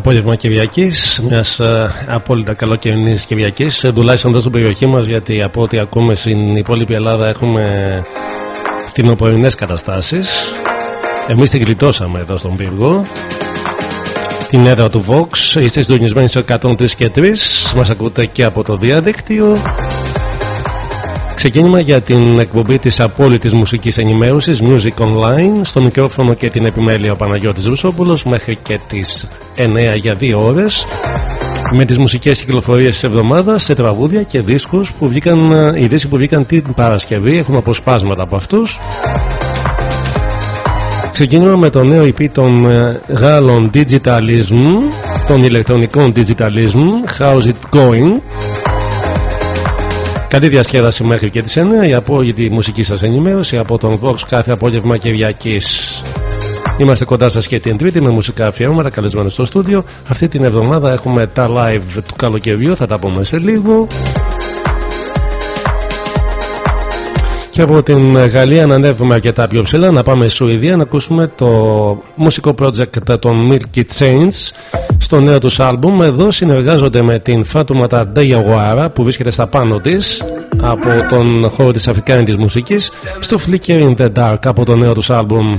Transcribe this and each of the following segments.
Απόγευμα Κυριακής, μιας uh, απόλυτα καλοκαιρινής Κυριακής, ε, τουλάχιστον εδώ στην περιοχή μας, γιατί από ό,τι ακούμε στην υπόλοιπη Ελλάδα έχουμε φθινοπορεινές καταστάσεις. Εμείς την γλιτώσαμε εδώ στον πύργο. Την έδρα του Vox, είστε συντονισμένοι σε 103 και 3. Μας ακούτε και από το διαδίκτυο. Ξεκίνημα για την εκπομπή της απόλυτης μουσικής ενημέρωσης Music Online. Στο μικρόφωνο και την επιμέλεια ο Παναγιώτης Ρουσόπουλος μέχρι και τις 9 για 2 ώρες. Με τις μουσικές κυκλοφορίες της εβδομάδας σε τραγούδια και δίσκους που βγήκαν, οι δίσκοι που βγήκαν την Παρασκευή. Έχουμε αποσπάσματα από αυτούς. Ξεκίνημα με το νέο EP των ε, Γάλλων Digitalism των ηλεκτρονικών Digitalism How's It Going; Καλή διασκέδαση μέχρι και τις 9 η απόλυτη μουσική σας ενημέρωση από τον Vox κάθε απόγευμα Κυριακής. Είμαστε κοντά σας και την Τρίτη με μουσικά αφιέρωματα καλεσμένους στο στούντιο. Αυτή την εβδομάδα έχουμε τα live του καλοκαιριού, θα τα πούμε σε λίγο. Και από την Γαλλία να ανέβουμε αρκετά πιο ψηλά, να πάμε στη Σουηδία να ακούσουμε το μουσικό project των Milky Chains στο νέο τους άλμπουμ. Εδώ συνεργάζονται με την Φάτουματα Νταγιαγουάρα που βρίσκεται στα πάνω της από τον χώρο της αφρικάνικης μουσικής στο Flicker in the Dark από το νέο τους άλμπουμ.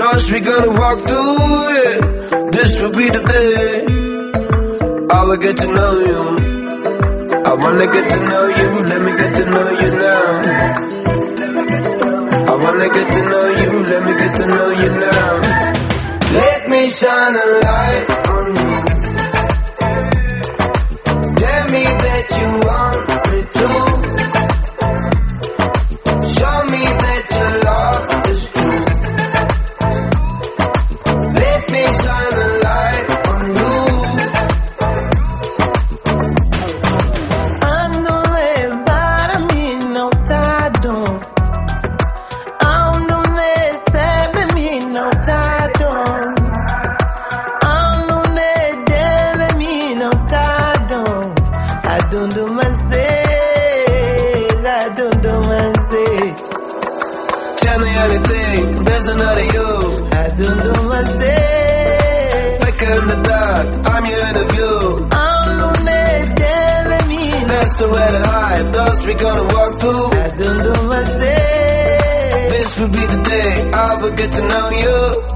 Doors we gonna walk through, yeah. This will be the day. I will get to know you. I wanna get to know you. Let me get to know you now. I wanna get to know you. Let me get to know you now. Let me shine a light on you. Tell me that you want me to. To know you.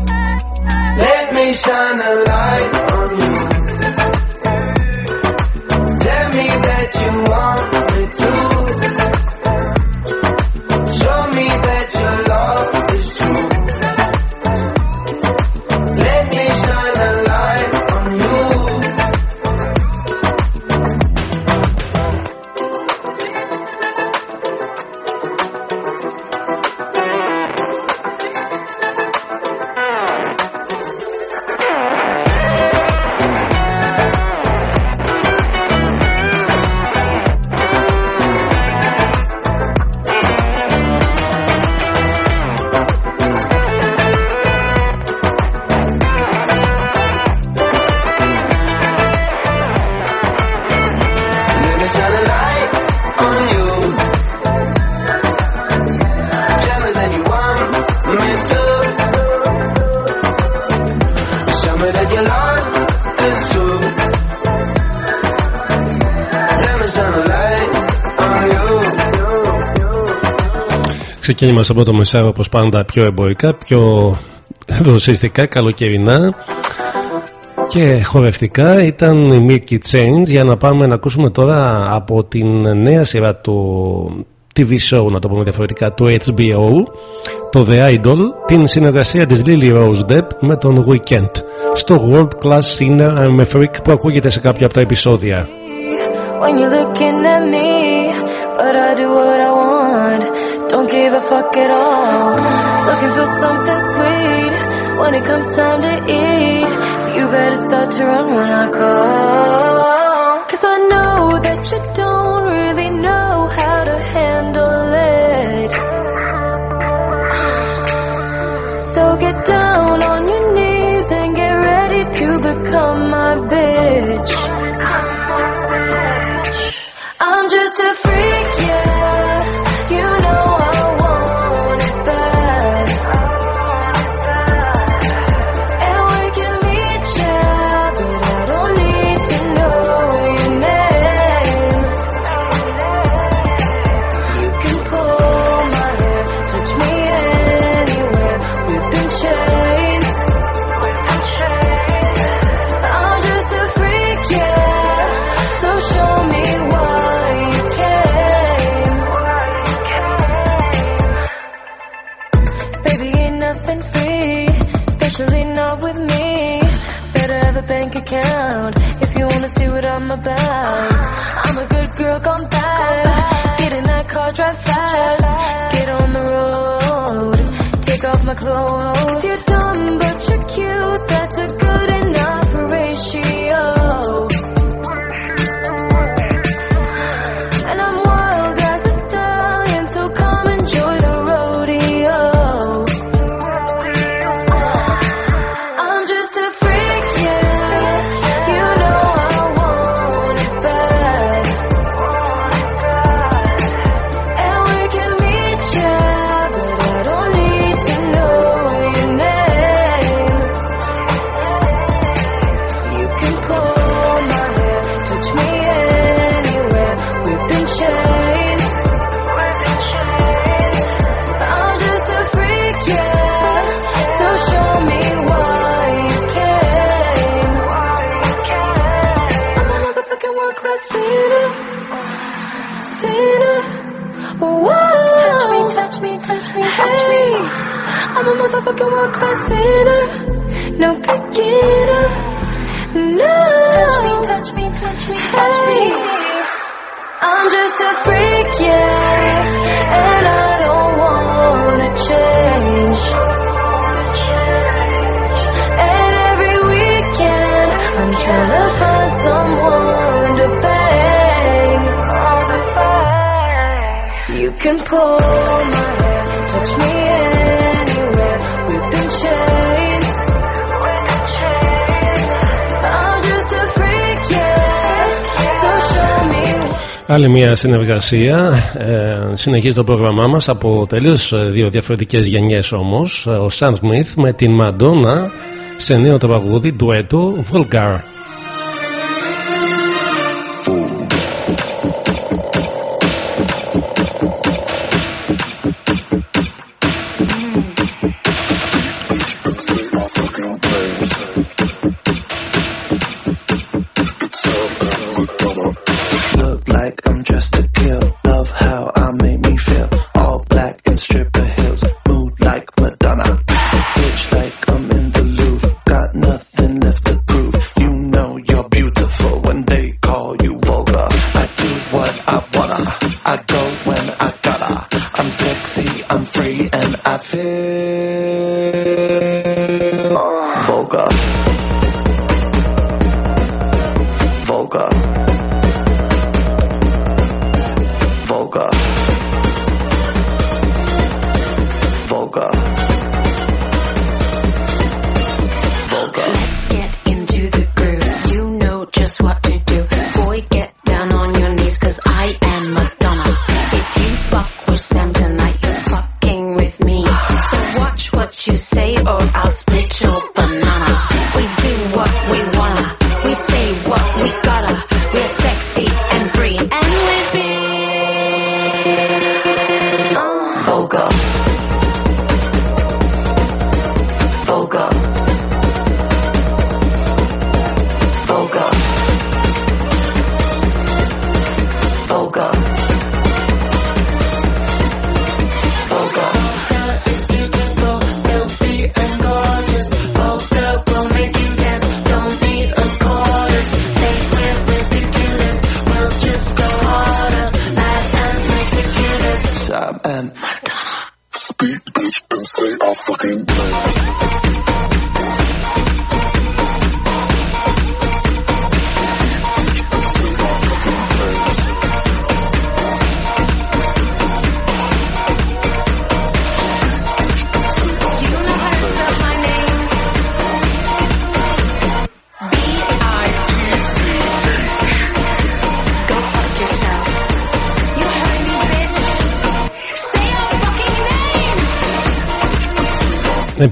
Ξεκίνημα στο πρώτο μεσάριο όπως πάντα πιο εμπορικά, πιο δοσιστικά, καλοκαιρινά και χορευτικά. Ήταν η Milky Change. Για να πάμε να ακούσουμε τώρα από την νέα σειρά του TV show να το πούμε διαφορετικά του HBO το The Idol την συνεργασία της Lily Rose Depp με τον Weekend. Στο World Class Singer I'm a Freak που ακούγεται σε κάποια από τα επεισόδια. When you're looking at me. But I do what I want, don't give a fuck at all. Looking for something sweet when it comes time to eat. You better start to run when I call. Άλλη μια συνεργασία ε, συνεχίζει το πρόγραμμά μας από τελείως ε, δύο διαφορετικές γενιές όμως ε, ο Σαν Σμιθ με την Μαντόνα σε νέο τραγούδι ντουέτο Vulgar. you say or I'll split your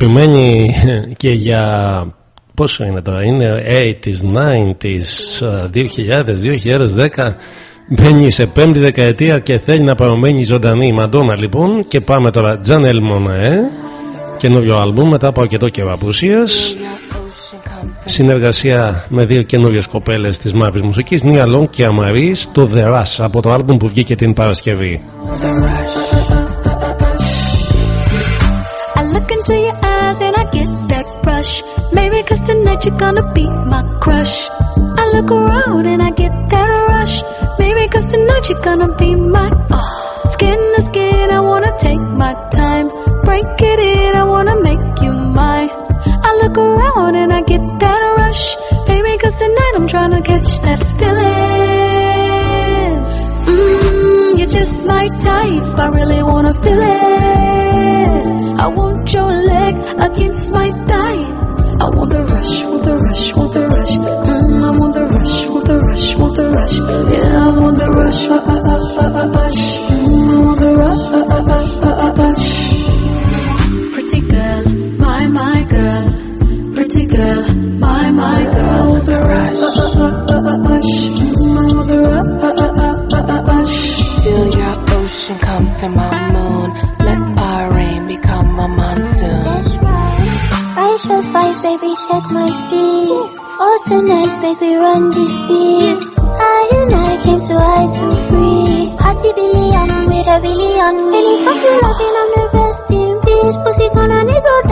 αγαπημένη και για πόσο είναι τώρα, είναι 80s, 90s, 2000, 2010 μπαίνει σε πέμπτη δεκαετία και θέλει να παραμένει ζωντανή η Μαντόνα λοιπόν. Και πάμε τώρα Τζαν Ελμονέ ε. καινούριο άλμπουμ μετά από αρκετό καιρό απουσίας. Συνεργασία με δύο καινούριες κοπέλες της μαύρης μουσικής Νία Λόγκ και Αμαρίς το The Rush από το άλμπουμ που βγήκε την Παρασκευή. You're gonna be my crush. I look around and I get that rush. Maybe cause tonight you're gonna be my uh, skin to skin. I wanna take my time, break it in. I wanna make you mine. I look around and I get that rush. Baby, cause tonight I'm trying to catch that feeling. Mmm, you're just my type. I really wanna feel it. I want your leg against my thigh. I want the rush, rush, want the rush. Mm, I want the rush, want the rush, want the rush. Yeah, I want the rush, uh, uh, uh, uh, uh, rush. Your spice, baby, check my steez. All tonight, we run this beat. I and I came to ice for free. Party billion with a billion. If I'm too loving, I'm the best in peace. Pussy gonna nigga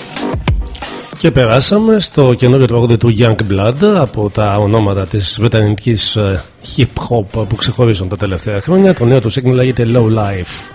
Και περάσαμε στο καινούριο τραγούδι του Young Blood από τα ονόματα της βρετανικής ε, hip hop που ξεχωρίζουν τα τελευταία χρόνια. Το νέο του σύγκρινο λέγεται Low Life.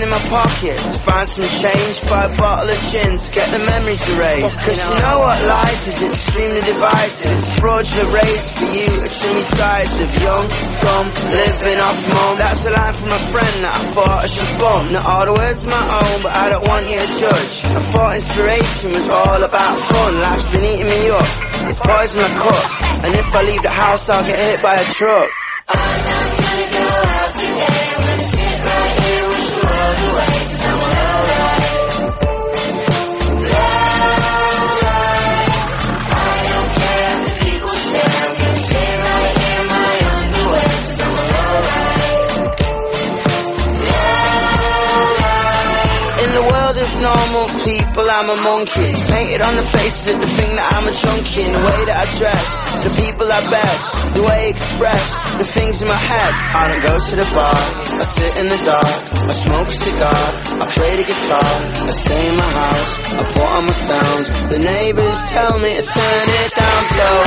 Hand in my pocket to find some change, buy a bottle of gin get the memories erased. Cause you know what life is, it's extremely divisive. It's a fraudulent race for you trim your sides with young, dumb, living off mum. That's a line from a friend that I thought I should bump. Not all the words my own, but I don't want you to judge. I thought inspiration was all about fun. Life's been eating me up. It's poison I cut. And if I leave the house, I'll get hit by a truck. I'm a monkey. It's painted on the faces of the thing that I'm a junkie. In the way that I dress, the people I bet, the way I express, the things in my head. I don't go to the bar, I sit in the dark, I smoke a cigar, I play the guitar, I stay in my house, I pour on my sounds. The neighbors tell me to turn it down slow.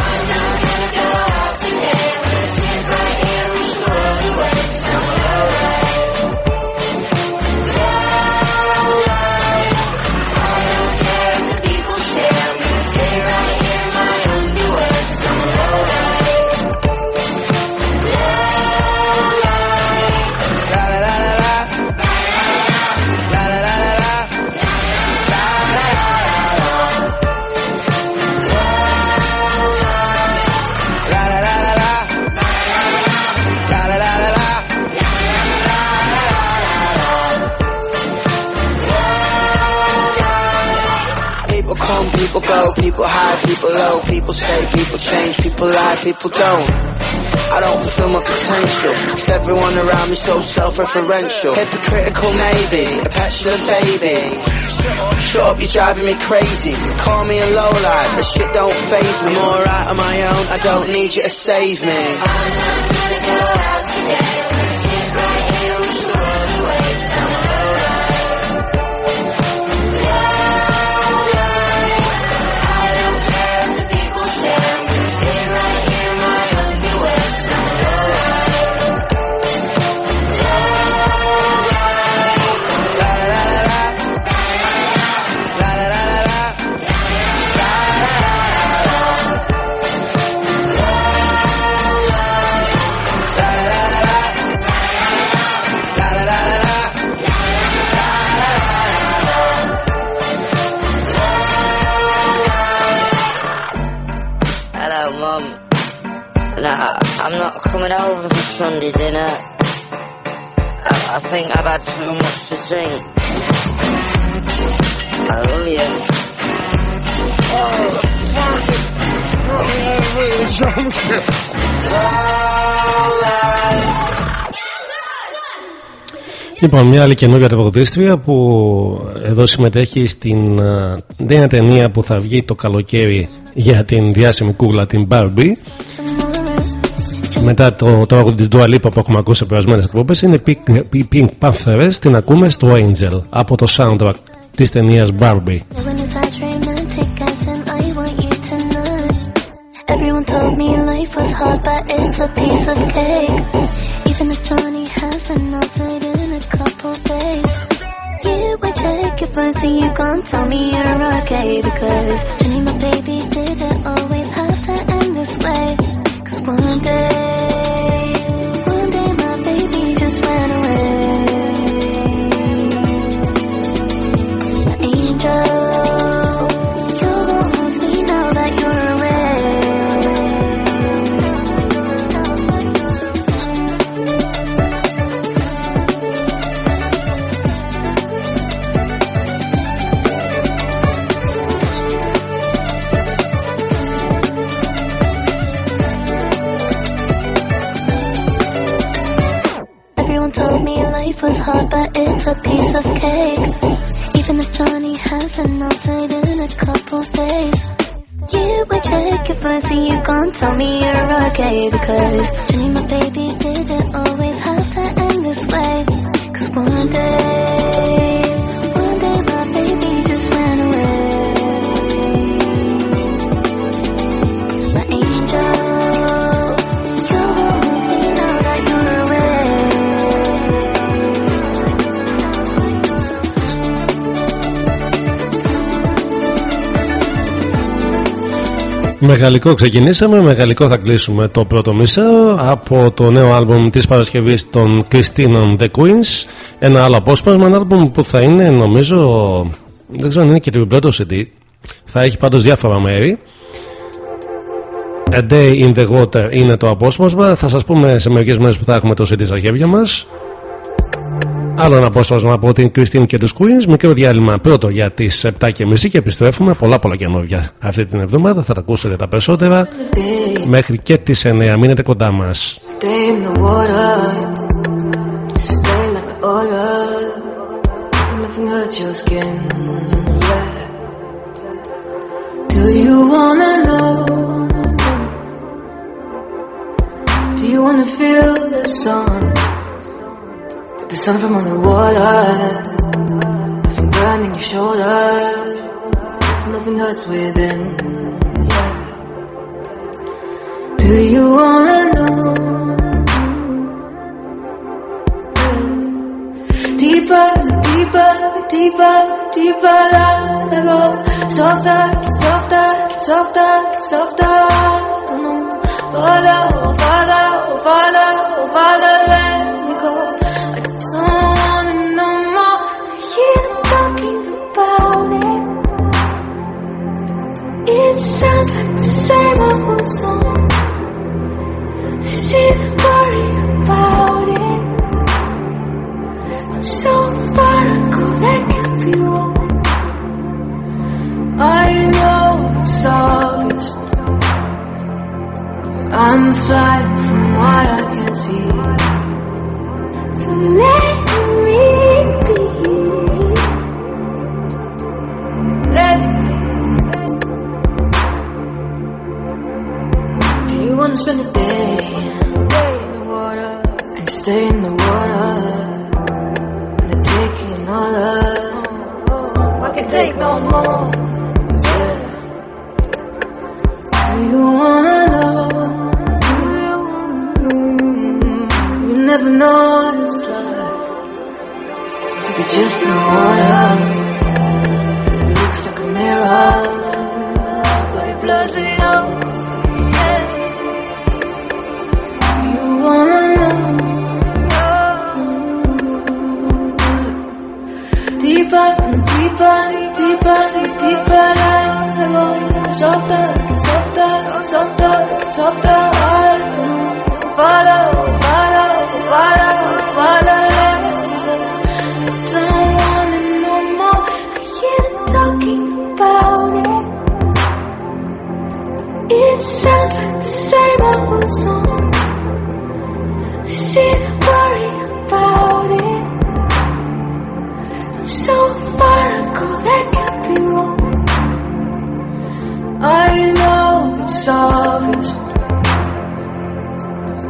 People go, people high, people low, people stay, people change, people lie, people don't. I don't fulfill my potential. Cause everyone around me so self-referential. Hypocritical maybe, a petulant baby. Shut up, you're driving me crazy. Call me a lowlife, but shit don't phase me. I'm alright on my own, I don't need you to save me. Hello, think I've had too much to drink. I love you. Oh, fuck it. I'm really drunk. Λοιπόν, μια άλλη καινούργια τραγουδίστρια που εδώ συμμετέχει στην ε, νέα ταινία που θα βγει το καλοκαίρι για την διάσημη κούγλα την Barbie. Μετά το τραγούδι της Dua Lipa που έχουμε ακούσει σε περασμένες εκπομπές είναι οι Pink, οι Pink Panthers, την ακούμε στο Angel από το soundtrack της ταινίας Barbie. When it's as romantic as in I want you to know. Everyone told me life was hard, but it's a piece of cake. Even if Johnny hasn't answered in a couple days. You would check your phone so you can't tell me you're okay. Because Johnny, my baby, did it always have to end this way? Cause one day, was hard, but it's a piece of cake. Even if Johnny hasn't answered in a couple days. You would check your phone so you can't tell me you're okay. Because Johnny, my baby, did it always have to end this way? Cause one day, Μεγαλικό ξεκινήσαμε, μεγαλικό θα κλείσουμε το πρώτο μισό από το νέο άλμπουμ της Παρασκευής των Christine and the Queens. Ένα άλλο απόσπασμα, ένα άλμπουμ που θα είναι νομίζω δεν ξέρω αν είναι και τριπλό το CD. Θα έχει πάντως διάφορα μέρη. A Day in the Water είναι το απόσπασμα. Θα σας πούμε σε μερικές μέρες που θα έχουμε το CD στα χέρια μας Άλλο ένα απόσπασμα από την Christine και τους Queens. Μικρό διάλειμμα πρώτο για τις 7.30 και επιστρέφουμε. Πολλά πολλά καινούργια αυτή την εβδομάδα. Θα τα ακούσετε τα περισσότερα μέχρι και τις 9. Μείνετε κοντά μας. Stay in the water, stay like I order. Nothing hurts your skin. Yeah. Do you wanna know? Do you wanna feel the sun? The sun from underwater. Nothing burning your shoulders. Nothing hurts within. Do you wanna know? Deeper, deeper, deeper, deeper I go. Softer, softer, softer, softer. Come on. Farther, oh farther, oh farther, oh farther, let me go. Sounds like the same old song. See them worry about it. I'm So far ago, that can't be wrong. I know it's obvious. I'm flying from what I can see. So let Wanna spend a day, day in the water, and stay in the water, and take another? Oh, oh, I can take no more. Yeah. Do you wanna know? Do you wanna know? You never know what it's like to be just in the water. It looks like a mirror, but it blurs it out. Deeper, deeper, deeper, I go softer, softer, softer, softer. I go para, para, para, para. I don't wanna know more. I hear talking about it. It sounds like the same old song. See She's worrying about it. I'm so ago, that can't be wrong. I know it's obvious.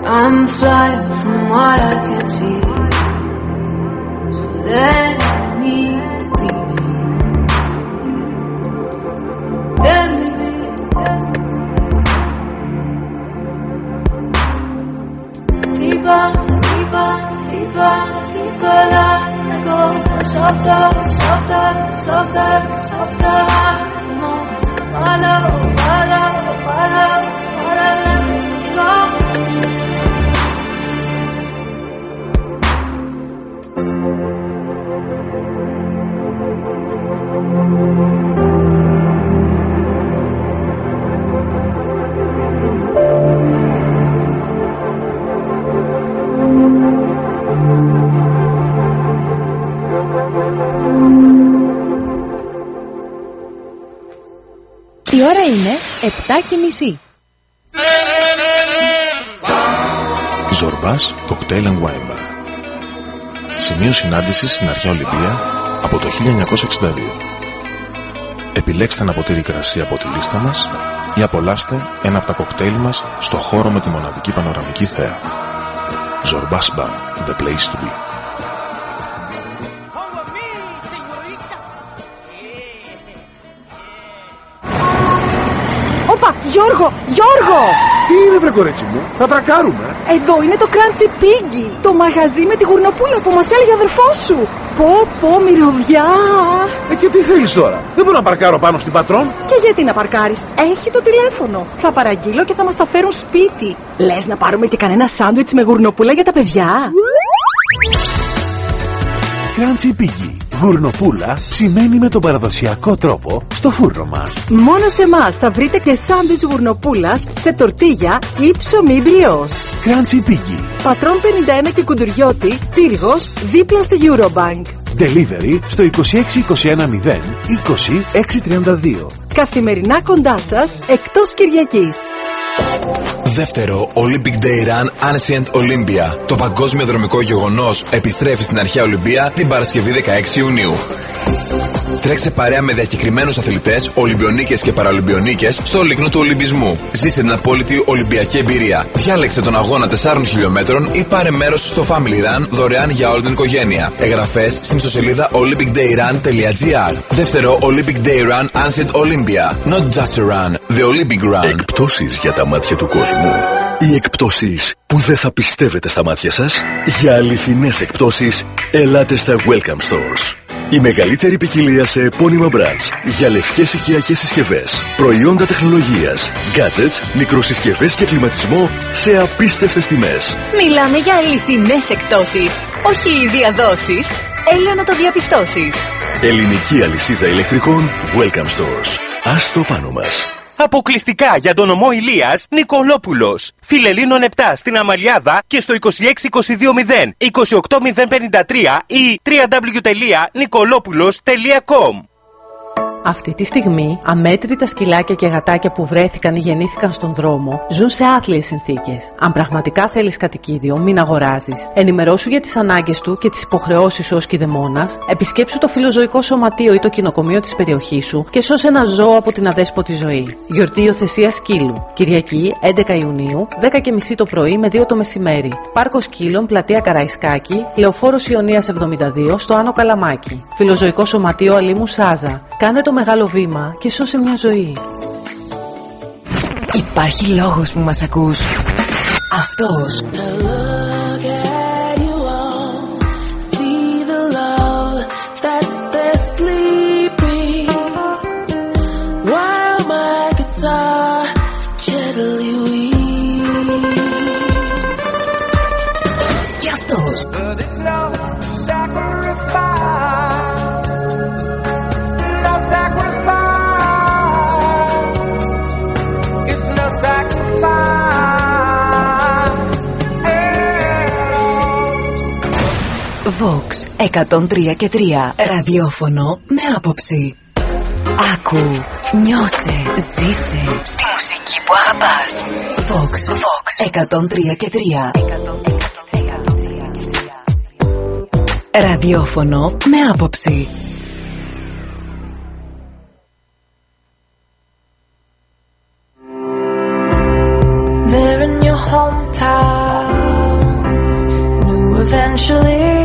I'm flying from what I can see. So let me be. Let me. Deeper, deeper, deeper, deeper I go. Softer, softer, softer, softer. No, follow, είναι 7 και μισή. Ζορμπάς Cocktail and Wine Bar. Σημείο συνάντησης στην αρχαία Ολυμπία από το 1962. Επιλέξτε ένα ποτήρι κρασί από τη λίστα μας ή απολαύστε ένα από τα κοκτέιλ μας στο χώρο με τη μοναδική πανοραμική θέα. Ζορμπάς Bar, the place to be. Γιώργο, Γιώργο! Τι είναι βρε κορέτσι μου, θα τρακάρουμε. Εδώ είναι το Crunchy Piggy, το μαγαζί με τη γουρνοπούλα που μας έλεγε ο αδερφός σου. Πω, πω, μυρωδιά. Ε, και τι θέλεις τώρα, δεν μπορώ να παρκάρω πάνω στην πατρόν. Και γιατί να παρκάρεις, έχει το τηλέφωνο. Θα παραγγείλω και θα μας τα φέρουν σπίτι. Λες να πάρουμε και κανένα σάντουιτς με γουρνοπούλα για τα παιδιά; Crunchy Piggy, γουρνοπούλα ψημένη με τον παραδοσιακό τρόπο στο φούρνο μας. Μόνο σε εμάς θα βρείτε και σάντουιτς γουρνοπούλας σε τορτίγια ή ψωμί μπριός. Crunchy Piggy, Πατρών 51 και Κουντουριώτη, Πύργος, δίπλα στη Eurobank. delivery στο 26210 20632. Καθημερινά κοντά σας, εκτός Κυριακής. Δεύτερο Olympic Day Run Ancient Olympia. Το παγκόσμιο δρομικό γεγονός επιστρέφει στην αρχαία Ολυμπία την Παρασκευή 16 Ιουνίου. Τρέξε παρέα με διακεκριμένους αθλητές, Ολυμπιονίκες και Παραολυμπιονίκες στο λίκνο του Ολυμπισμού. Ζήσε την απόλυτη Ολυμπιακή εμπειρία. Διάλεξε τον αγώνα 4 χιλιόμετρων ή πάρε μέρος στο Family Run δωρεάν για όλη την οικογένεια. Εγγραφές στην ιστοσελίδα olympicdayrun.gr. Δεύτερο Olympic Day Run Ancient Olympia. Not just a run, the Olympic run. Εκπτώσεις για τα μάτια του κόσμου. Οι εκπτώσεις που δεν θα πιστεύετε στα μάτια σας. Για αληθινές εκπτώσεις, ελάτε στα Welcome Stores. Η μεγαλύτερη ποικιλία σε επώνυμα brands για λευκές οικιακές συσκευές, προϊόντα τεχνολογίας, gadgets, μικροσυσκευές και κλιματισμό σε απίστευτες τιμές. Μιλάμε για αληθινές εκτόσεις, όχι διαδόσεις. Έλα να το διαπιστώσεις. Ελληνική αλυσίδα ηλεκτρικών Welcome Stores. Ας το πάνω μας. Αποκλειστικά για τον ομό Ηλίας Νικολόπουλος. Φιλελίνων 7 στην Αμαλιάδα και στο 26220 28053 ή www.nicolopoulos.com Αυτή τη στιγμή, αμέτρητα σκυλάκια και γατάκια που βρέθηκαν ή γεννήθηκαν στον δρόμο ζουν σε άθλιες συνθήκες. Αν πραγματικά θέλεις κατοικίδιο, μην αγοράζεις. Ενημερώσου για τις ανάγκες του και τις υποχρεώσεις σου ως κηδεμόνα, επισκέψου το φιλοζωικό σωματείο ή το κοινοκομείο της περιοχής σου και σώσε ένα ζώο από την αδέσποτη ζωή. Γιορτή υιοθεσία σκύλου. Κυριακή 11 Ιουνίου, 10.30 το πρωί με 2 το μεσημέρι. Πάρκο Σκύλων, πλατεία Καραϊσκάκη, λεωφόρος Ιωνίας 72 στο Άνω Καλαμάκι. Φιλοζωικό σωματείο Αλίμου Σάζα. Κάνε το μεγάλο βήμα και σώσε μια ζωή. Υπάρχει λόγος που μας ακούς. Αυτός. Vox 103 και 3 ραδιόφωνο με άποψη. Άκου, νιώσε, ζήσε στη μουσική που αγαπάς. Vox, Vox 103 και 3 Ραδιόφωνο με άποψη. There in your hometown, knew eventually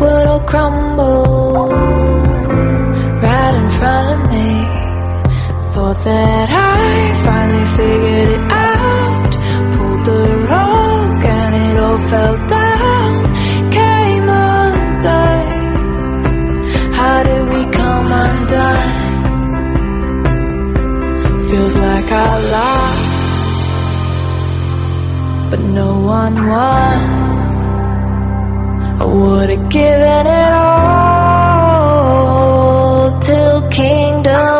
would all crumble right in front of me. Thought that I finally figured it out, pulled the rug and it all fell down, came undone. How did we come undone? Feels like I lost, but no one won. Would have given it all till kingdom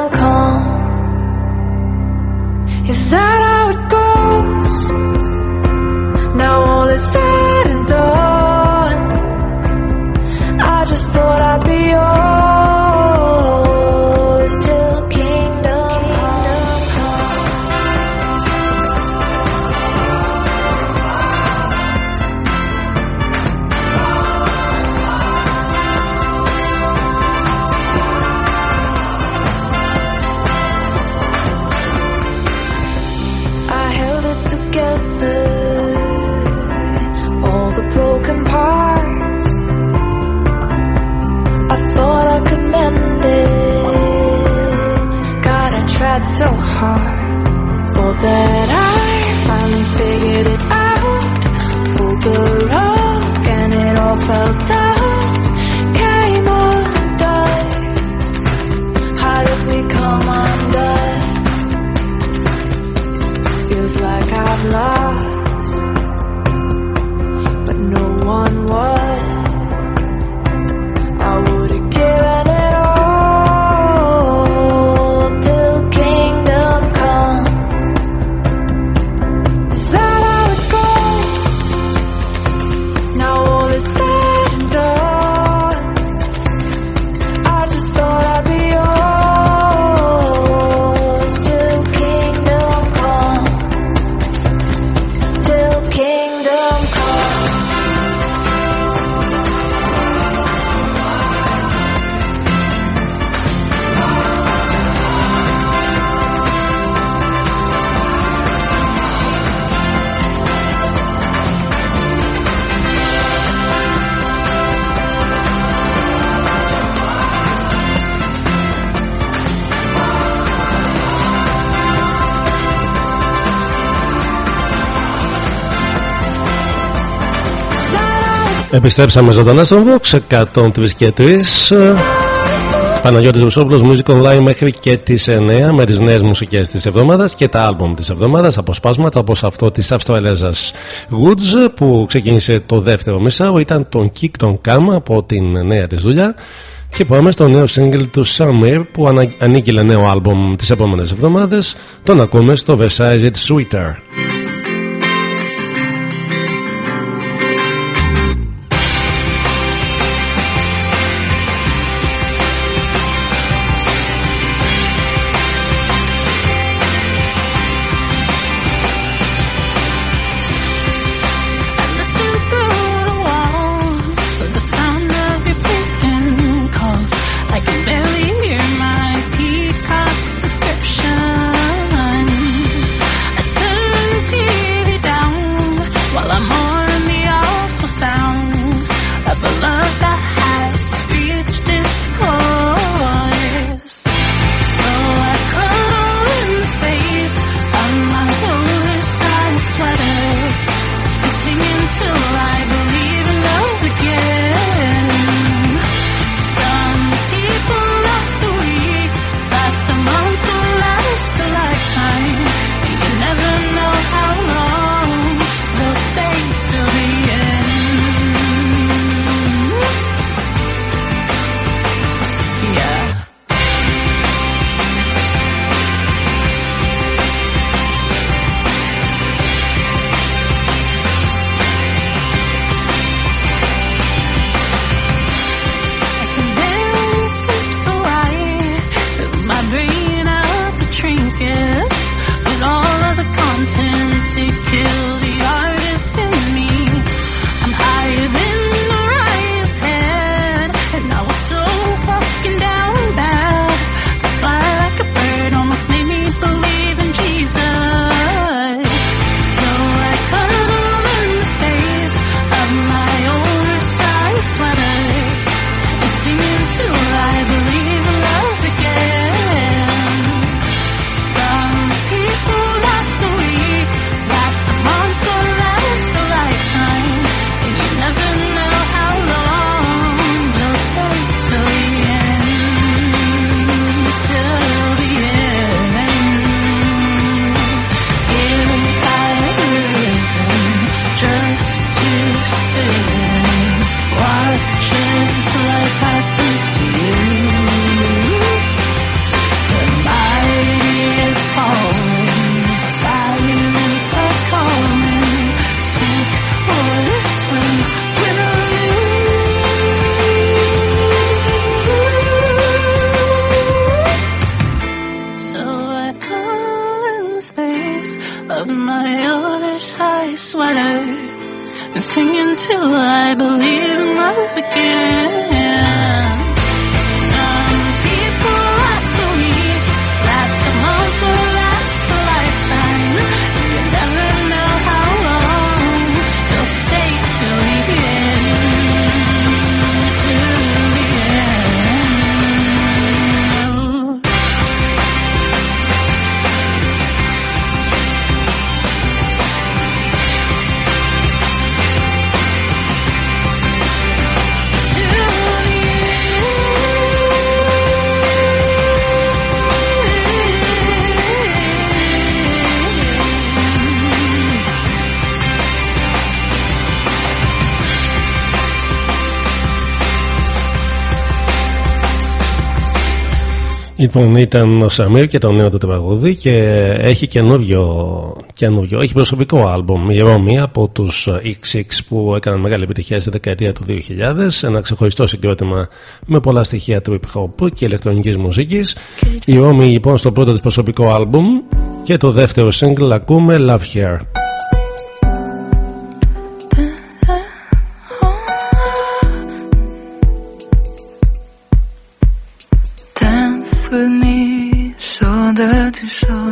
Επιστρέψαμε ζωντανά στον Vox 103 και 3. Παναγιώτης Βουσόπουλος Music Online μέχρι και τις 9 με τις νέες μουσικές της εβδομάδας και τα άλμπομ της εβδομάδας αποσπάσματα όπως αυτό της Αυστραλέζας Woods που ξεκίνησε το δεύτερο μισάο. Ήταν τον Kick τον Cam από την νέα της δουλειά. Και πάμε στο νέο single του Summer που ανα... ανήκειλε νέο άλμπομ τις επόμενες εβδομάδες. Τον ακούμε στο Versailles It's Sweeter Λοιπόν, ήταν ο Σαμίρ και το νέο του τραγούδι και έχει καινούριο, καινούριο έχει προσωπικό αλμπουμ. η Ρώμη από τους XX που έκαναν μεγάλη επιτυχία στη δεκαετία του 2000 ένα ξεχωριστό συγκρότημα με πολλά στοιχεία trip hop και ηλεκτρονικής μουσικής η Ρώμη λοιπόν στο πρώτο της προσωπικό αλμπουμ και το δεύτερο single ακούμε Love Here to show.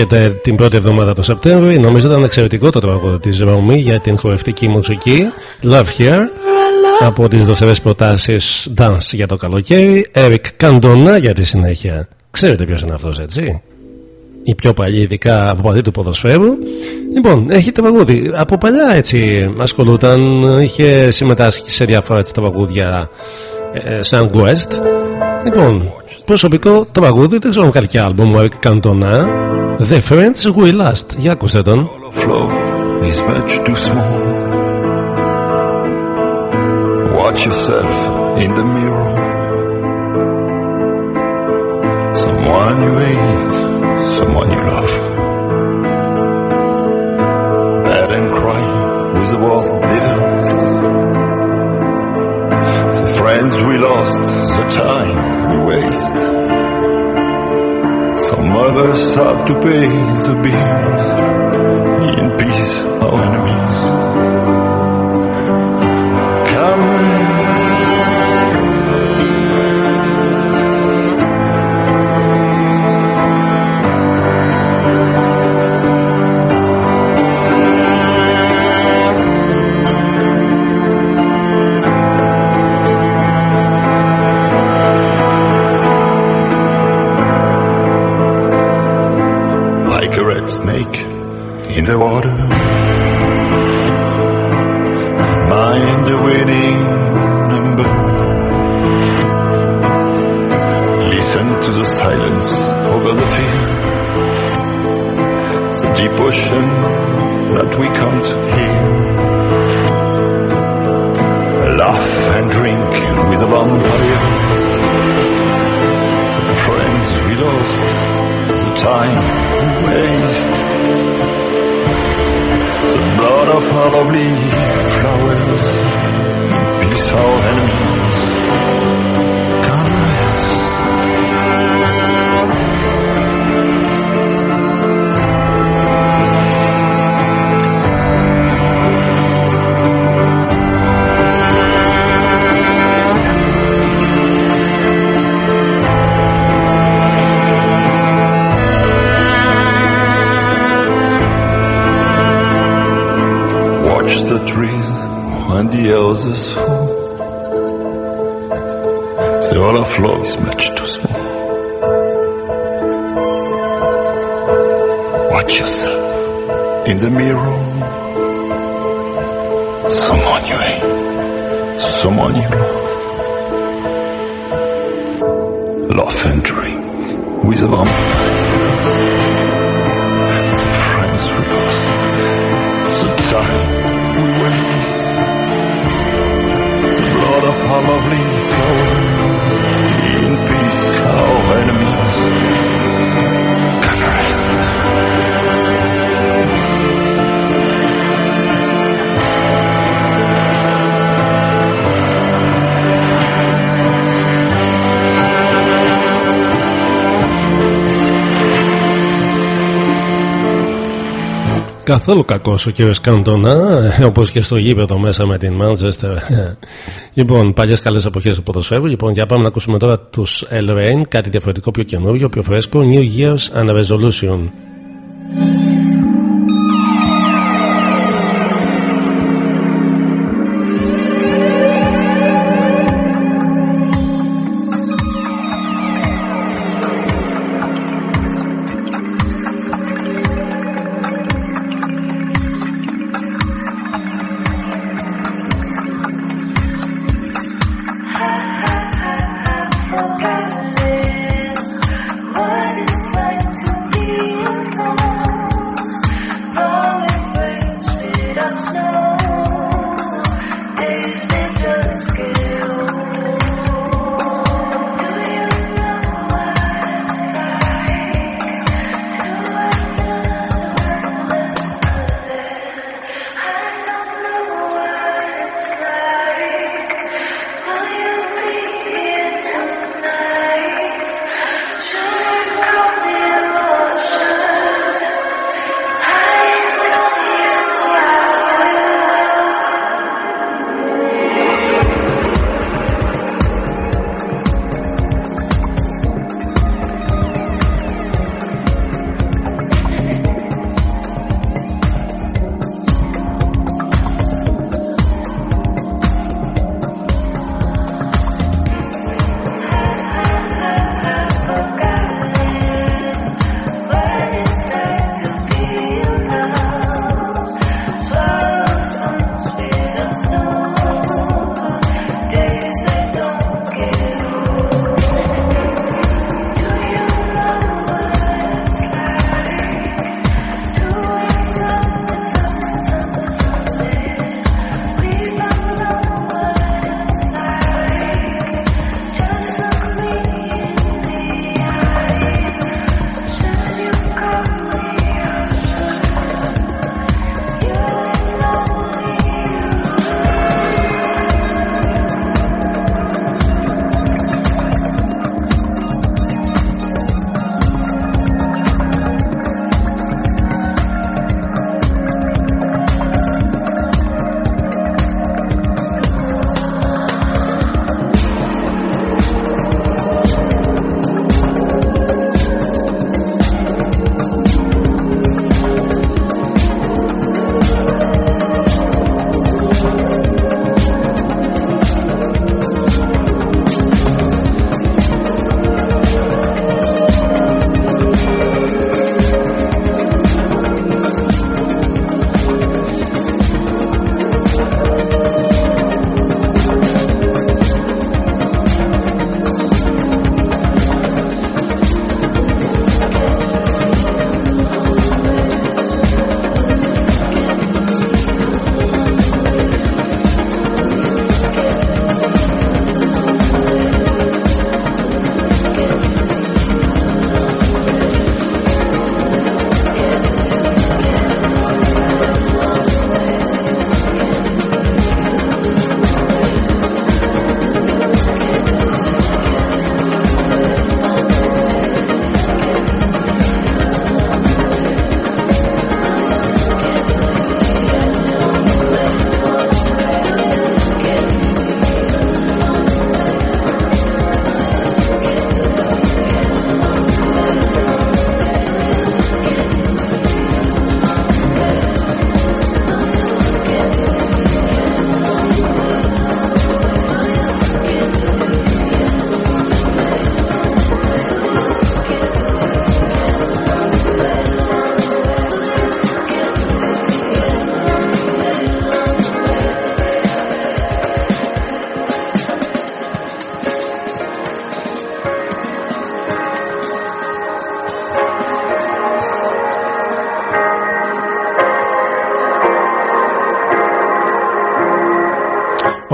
έρχεται την πρώτη εβδομάδα το Σεπτέμβρη. Νομίζω ήταν εξαιρετικό το τραγούδι της Ρωμή για την χορευτική μουσική. Love Here. Από τις δοσερέ προτάσεις Dance για το καλοκαίρι. Eric Καντονά για τη συνέχεια. Ξέρετε ποιος είναι αυτός, έτσι; Οι πιο παλιοί, ειδικά από παλιοί του ποδοσφαίρου. Λοιπόν, έχει τραγούδι. Από παλιά έτσι ασχολούταν. Είχε συμμετάσχει σε διάφορα τραγούδια ε, ε σαν Quest. Λοιπόν, προσωπικό τραγούδι, δεν ξέρω αν κάνει και άλμπομ, μου έκανε καντονά. The Friends We Last για ακούστε τον flow is much too small. Watch yourself in the mirror. Someone you hate, someone you love. Bad and crying with the worst didn't. The friends we lost, the time we waste. Some others have to pay the bills in peace oh our enemy in the mirror. Someone you hate, someone you love. Laugh and drink with the vampires. Καθόλου κακό ο κύριος Καντονά, όπως και στο γήπεδο μέσα με την Manchester. λοιπόν, παλιές καλές εποχές του ποδοσφαίρου. Λοιπόν, για πάμε να ακούσουμε τώρα τους El Rain, κάτι διαφορετικό, πιο καινούριο, πιο φρέσκο. New Year's and Resolution.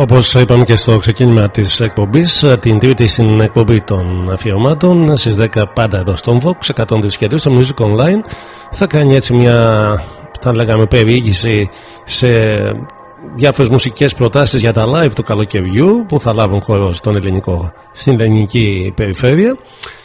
Όπως είπαμε και στο ξεκίνημα της εκπομπής, την τρίτη στην εκπομπή των αφιερωμάτων στις 10 πάντα εδώ στον Vox 103 και 2 στο Music Online. Θα κάνει έτσι μια θα λέγαμε περιήγηση σε διάφορες μουσικές προτάσεις για τα live του καλοκαιριού που θα λάβουν χώρο στον ελληνικό, στην ελληνική περιφέρεια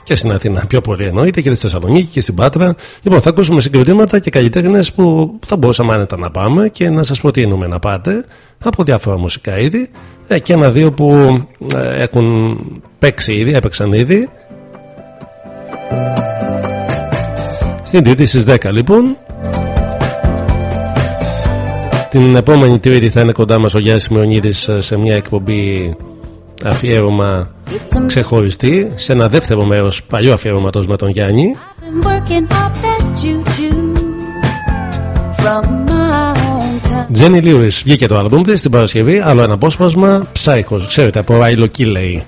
και στην Αθήνα πιο πολύ εννοείται και στη Θεσσαλονίκη και στην Πάτρα. Λοιπόν, θα ακούσουμε συγκριτήματα και καλλιτέχνες που θα μπορούσαμε άνετα να πάμε και να σας προτείνουμε να πάτε από διάφορα μουσικά είδη ε, και ένα-δύο που ε, έχουν παίξει ήδη, έπαιξαν ήδη. Στην Τρίτη στι 10 λοιπόν την επόμενη Τρίτη θα είναι κοντά μας ο Γιάννης Μιονίδης ε, σε μια εκπομπή αφιέρωμα ξεχωριστή σε ένα δεύτερο μέρος παλιό αφιέρωματος με τον Γιάννη. Τζένι Λίουις βγήκε το άλμπουμ της στην Παρασκευή άλλο ένα απόσπασμα Ψάιχος ξέρετε από Άιλο Κίλεϊ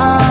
on.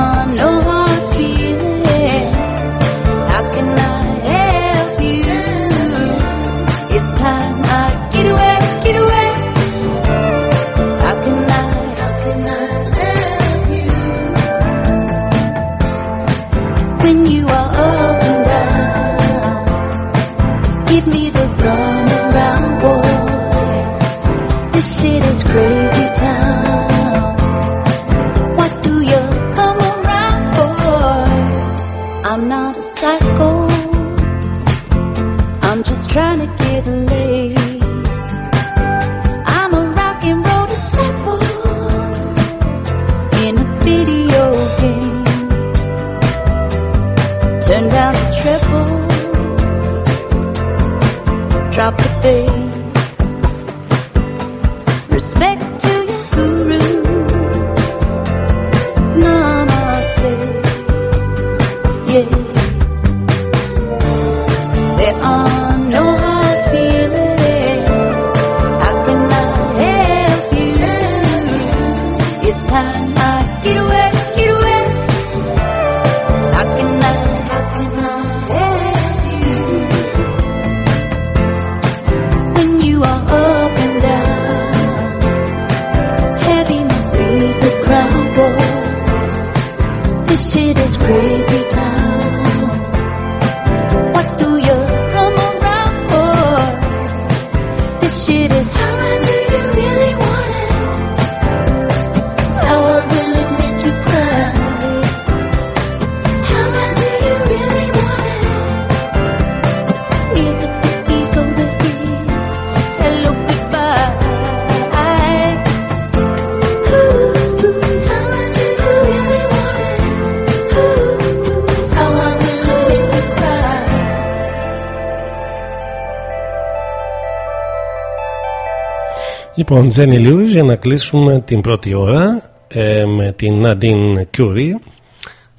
Λοιπόν, Τζένι Λιούις για να κλείσουμε την πρώτη ώρα ε, με την Nadine Curie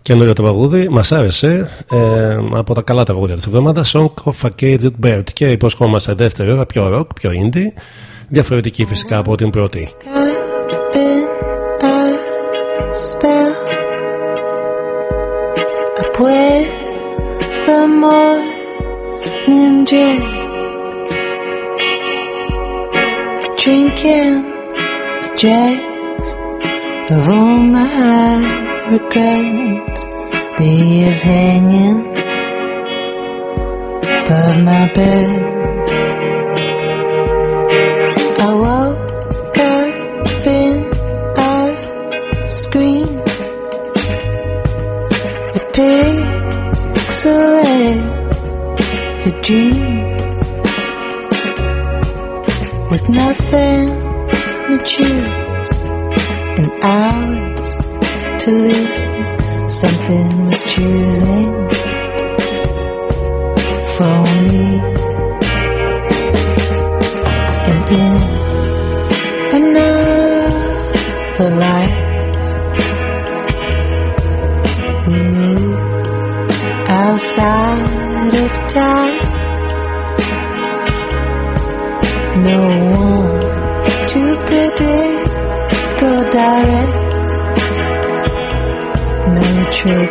καινούριο το παγούδι μας άρεσε ε, από τα καλά τραγούδια της εβδομάδας Song of a Caged Bird. Και υποσχόμαστε δεύτερη ώρα πιο rock, πιο indie διαφορετική φυσικά από την πρώτη. Spell up with the morning dream drinking the dregs of all my regrets these hanging above my bed. I woke up in a screen a pixelated dream nothing to choose. And hours to lose something was choosing for me. And in another life we move outside of time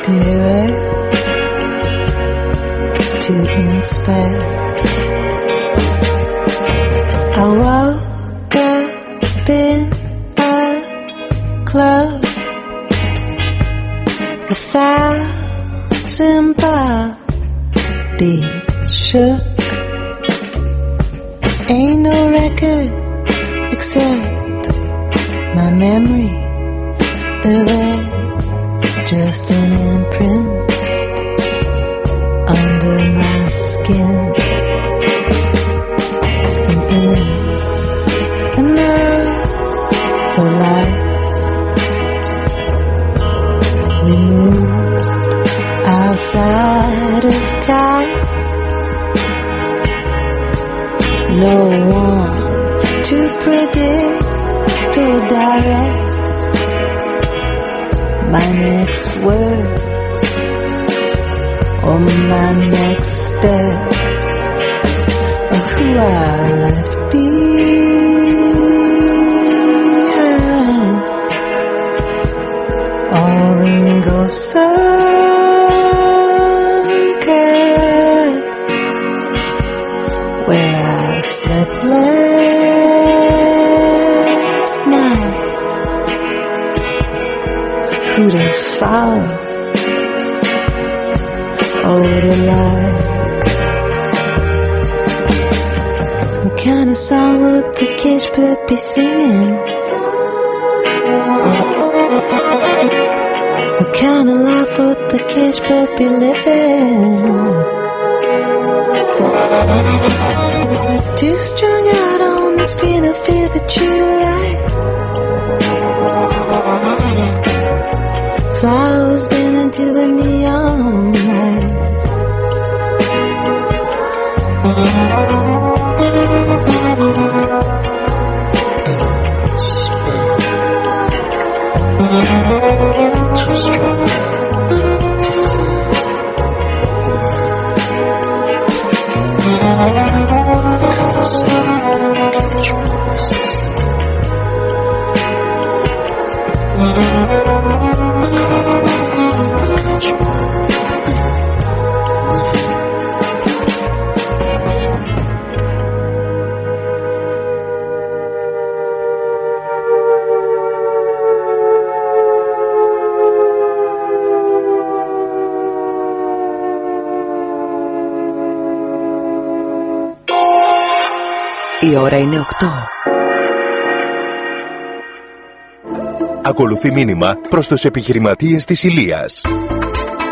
Never Who'd have followed? Oh, to like. What kind of song would the bird be singing? What kind of life would the bird be living? Too strung out on the screen, I fear the true light. Flowers been into the neon light. Too strong to Η ώρα είναι 8. Ακολουθεί μήνυμα προς τους επιχειρηματίες της Ηλίας.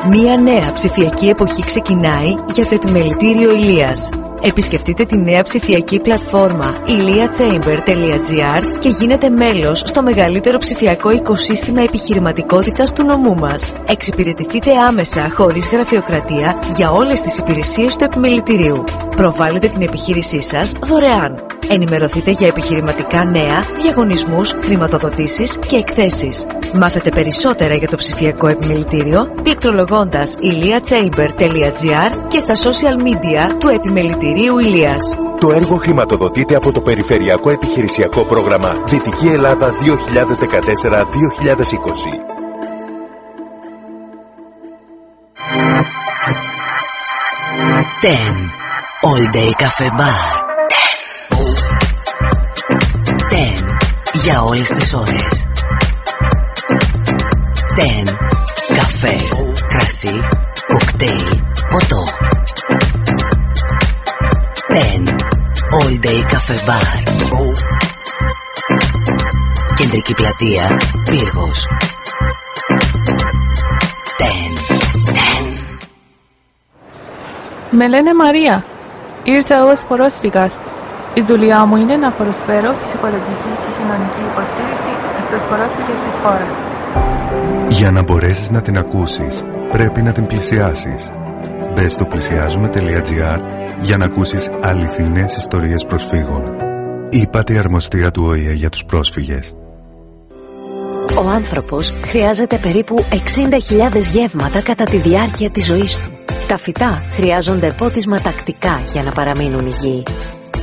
Μία νέα ψηφιακή εποχή ξεκινάει για το επιμελητήριο Ηλίας. Επισκεφτείτε τη νέα ψηφιακή πλατφόρμα iliachamber.gr και γίνετε μέλος στο μεγαλύτερο ψηφιακό οικοσύστημα επιχειρηματικότητας του νομού μας. Εξυπηρετηθείτε άμεσα χωρίς γραφειοκρατία για όλες τις υπηρεσίες του επιμελητηρίου. Προβάλλετε την επιχείρησή σας δωρεάν. Ενημερωθείτε για επιχειρηματικά νέα, διαγωνισμούς, χρηματοδοτήσεις και εκθέσεις. Μάθετε περισσότερα για το ψηφιακό επιμελητήριο πληκτρολογώντας iliachamber.gr και στα social media του Επιμελητηρίου Ηλίας. Το έργο χρηματοδοτείται από το Περιφερειακό Επιχειρησιακό Πρόγραμμα Δυτική Ελλάδα 2014-2020. Ten All Day Cafe Bar. Ten για όλες τις ώρες. Ten καφές, κρασί, κοκτέιλ, ποτό. Ten All Day Cafe Bar. Κεντρική πλατεία, Πύργος. Ten. Με λένε Μαρία. Ήρθα ως πρόσφυγας. Η δουλειά μου είναι να προσφέρω ψυχολογική και κοινωνική υποστήριξη στους πρόσφυγες της χώρας. Για να μπορέσεις να την ακούσεις, πρέπει να την πλησιάσεις. Μπες στο πλησιάζουμε.gr για να ακούσεις αληθινές ιστορίες προσφύγων. Είπατε η αρμοστία του ΟΗΕ για τους πρόσφυγες. Ο άνθρωπος χρειάζεται περίπου 60.000 γεύματα κατά τη διάρκεια της ζωής του. Τα φυτά χρειάζονται πότισμα τακτικά για να παραμείνουν υγιεί.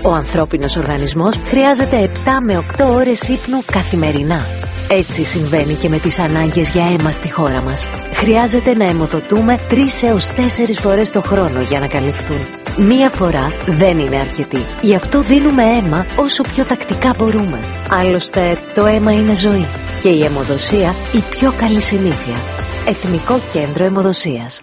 Ο ανθρώπινος οργανισμός χρειάζεται 7 με 8 ώρες ύπνου καθημερινά. Έτσι συμβαίνει και με τις ανάγκες για αίμα στη χώρα μας. Χρειάζεται να αιμοδοτούμε 3 έως 4 φορές το χρόνο για να καλυφθούν. Μία φορά δεν είναι αρκετή. Γι' αυτό δίνουμε αίμα όσο πιο τακτικά μπορούμε. Άλλωστε το αίμα είναι ζωή και η αιμοδοσία η πιο καλή συνήθεια. Εθνικό Κέντρο Αιμοδοσίας.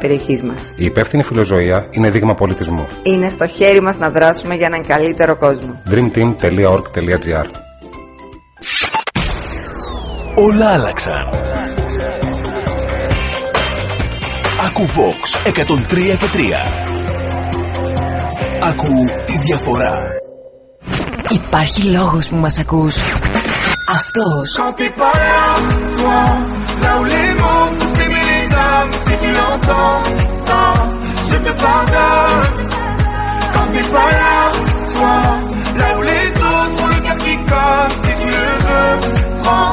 περιοχής μας. Η υπεύθυνη φιλοζωία είναι δείγμα πολιτισμού. Είναι στο χέρι μας να δράσουμε για έναν καλύτερο κόσμο. dreamteam.org.gr Όλα άλλαξαν. Ακού Vox 103 και 3. Ακού τη διαφορά. Υπάρχει λόγος που μας ακούς. Αυτός. Quand t'es pas là, toi, là où les mots si tu l'entends. Ça, je te pardonne. Quand t'es pas là, toi, là où les autres ont le cœur qui si tu le veux, prends.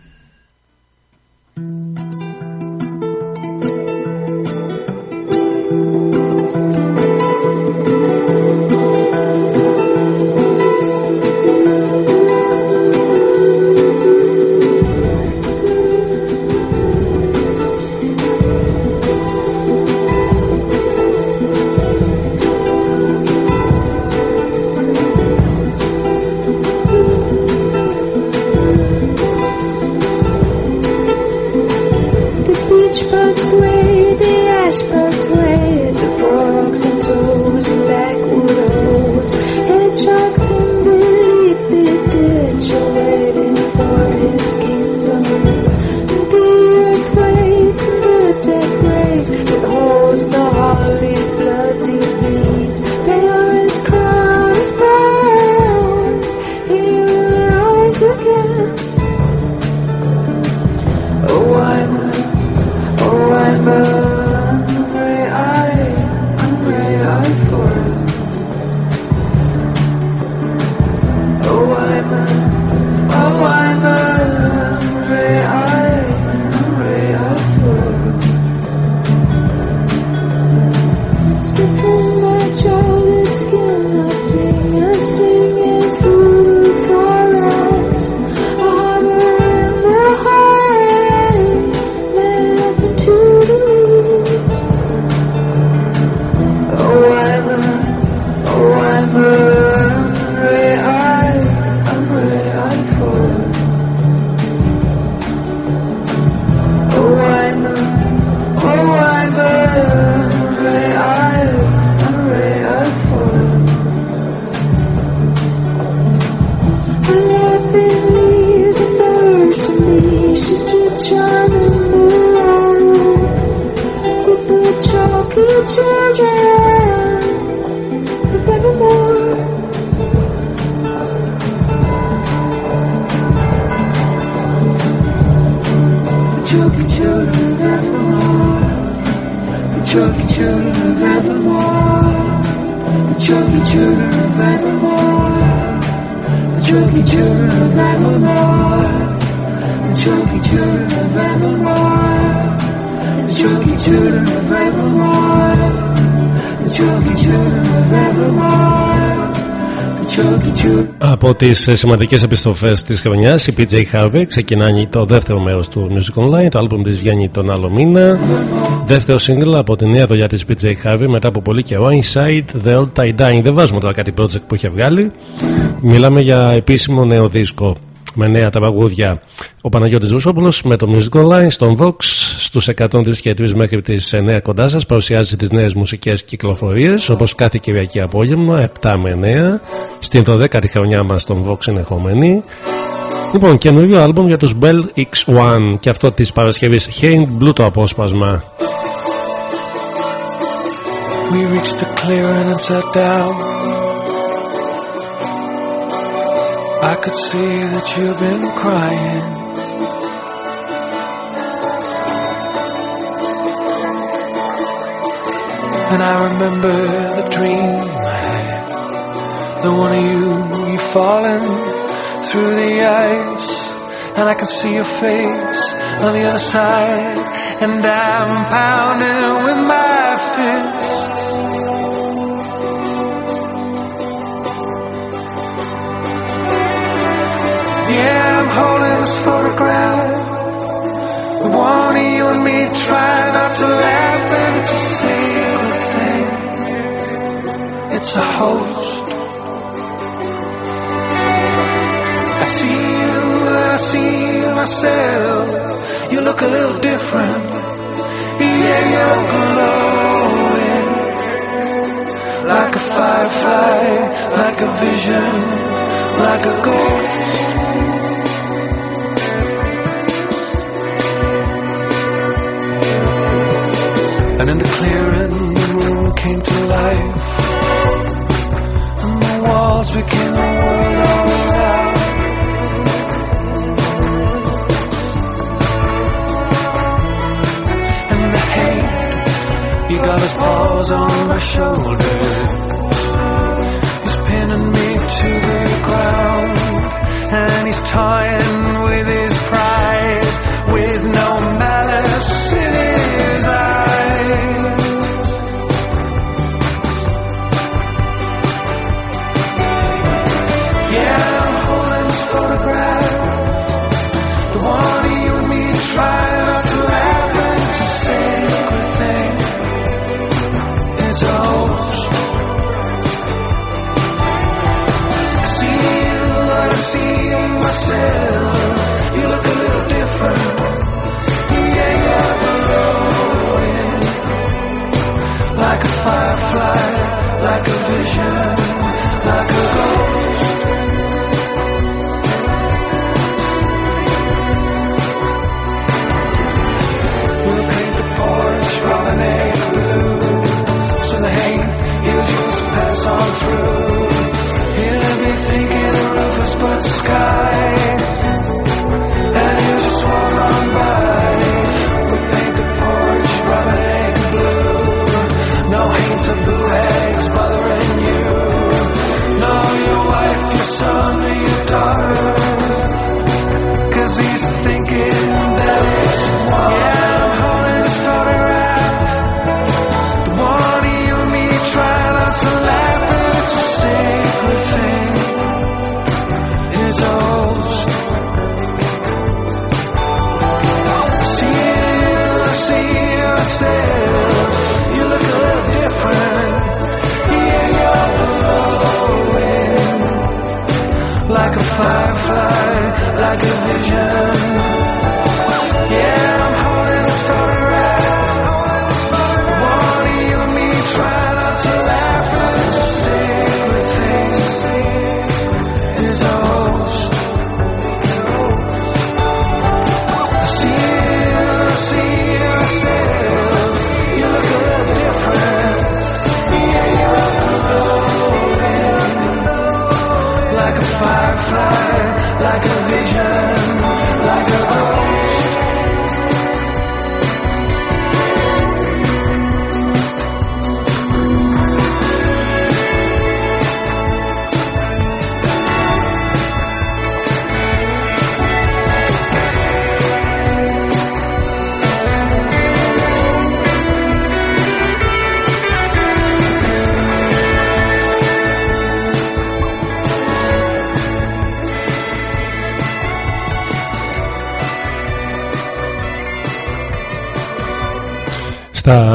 stop. Children of evermore. The chalky children of evermore. The chunky children of Evermore. The chunky children of Evermore. The chunky children of Evermore. The chunky children of Evermore. The chunky children. Από τις σημαντικές επιστροφές της χρονιάς, η PJ Harvey ξεκινάει το δεύτερο μέρος του Music Online. Το album της βγαίνει τον άλλο μήνα. Δεύτερο single από τη νέα δουλειά της PJ Harvey μετά από πολύ καιρό. Inside the Old Tie Dying. Δεν βάζουμε τώρα κάτι project που είχε βγάλει. Μιλάμε για επίσημο νέο δίσκο με νέα τα παγούδια. Ο Παναγιώτης Ρουσόπουλος με το Music Online στον Vox στους 103 και 3 μέχρι τις 9 κοντά σας παρουσιάζει τις νέες μουσικές κυκλοφορίες όπως κάθε Κυριακή απόγευμα 7 με 9 στην 12η χρονιά μας στον Vox συνεχόμενη. Λοιπόν, καινούριο άλμπομ για τους Bell X1 και αυτό της Παρασκευής Haint Blue το απόσπασμα. We reached the clearing and sat down. I could see that you've been crying. And I remember the dream I had. The one of you, you falling through the ice. And I can see your face on the other side. And I'm pounding with my fists. Yeah, I'm holding this photograph. The one of you and me trying not to laugh, and it's a secret thing. It's a host. I see you, I see myself. You look a little different. Yeah, you're glowing like a firefly, like a vision, like a ghost. And in the clearing, the room came to life. And the walls became a world all around. And the hate, he got his paws on my shoulder. He's pinning me to the ground. And he's toying with his prize with no malice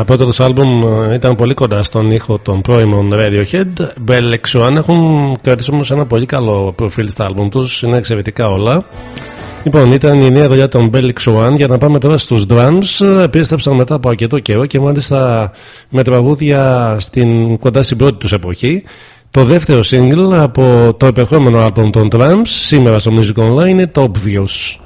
πρώτα τους άλμπουμ ε, ήταν πολύ κοντά στον ήχο των πρώιμων Radiohead. Bell Exuan έχουν κρατήσει όμως ένα πολύ καλό προφίλ στα άλμπουμ τους. Είναι εξαιρετικά όλα. Λοιπόν, ήταν η νέα δουλειά των Bell Exuan για να πάμε τώρα στους drums. Επίστρεψαν μετά από αρκετό καιρό και μάλιστα με τραγούδια στην, κοντά στην πρώτη τους εποχή. Το δεύτερο single από το επερχόμενο άλμπουμ των drums σήμερα στο Music Online είναι το Obvious.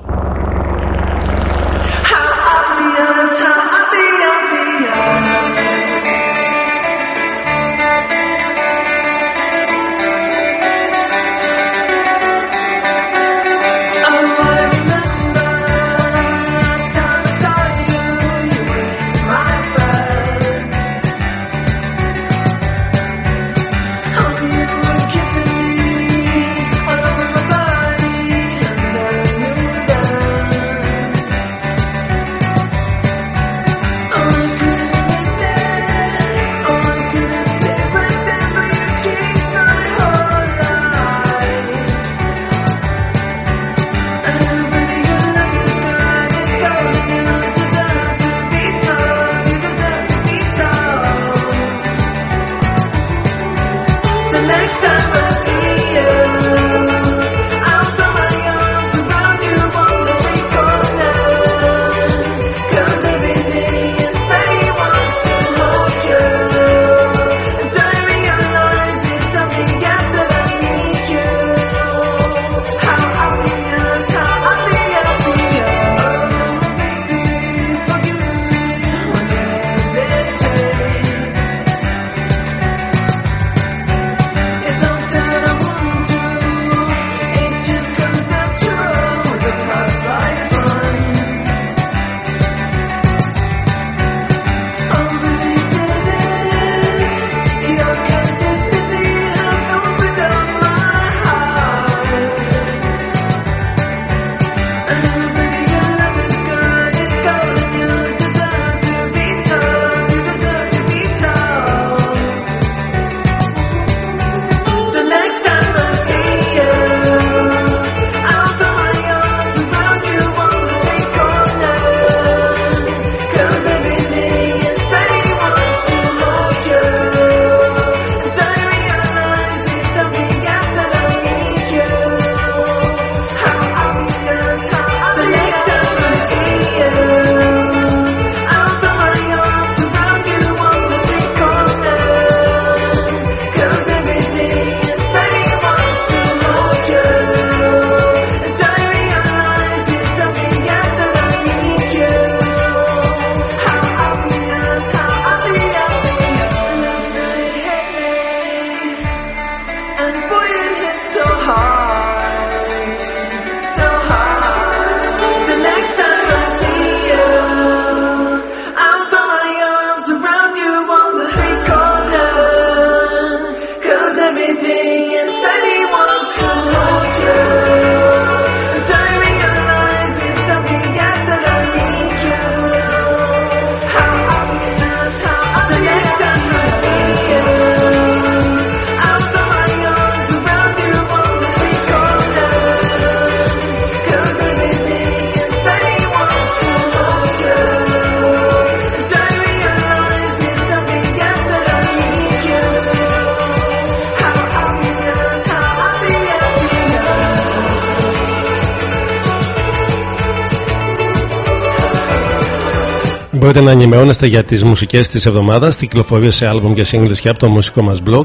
και να ενημερώνεστε για τις μουσικές της εβδομάδας την κυκλοφορία σε άλμπουμ και singles και από το μουσικό μας blog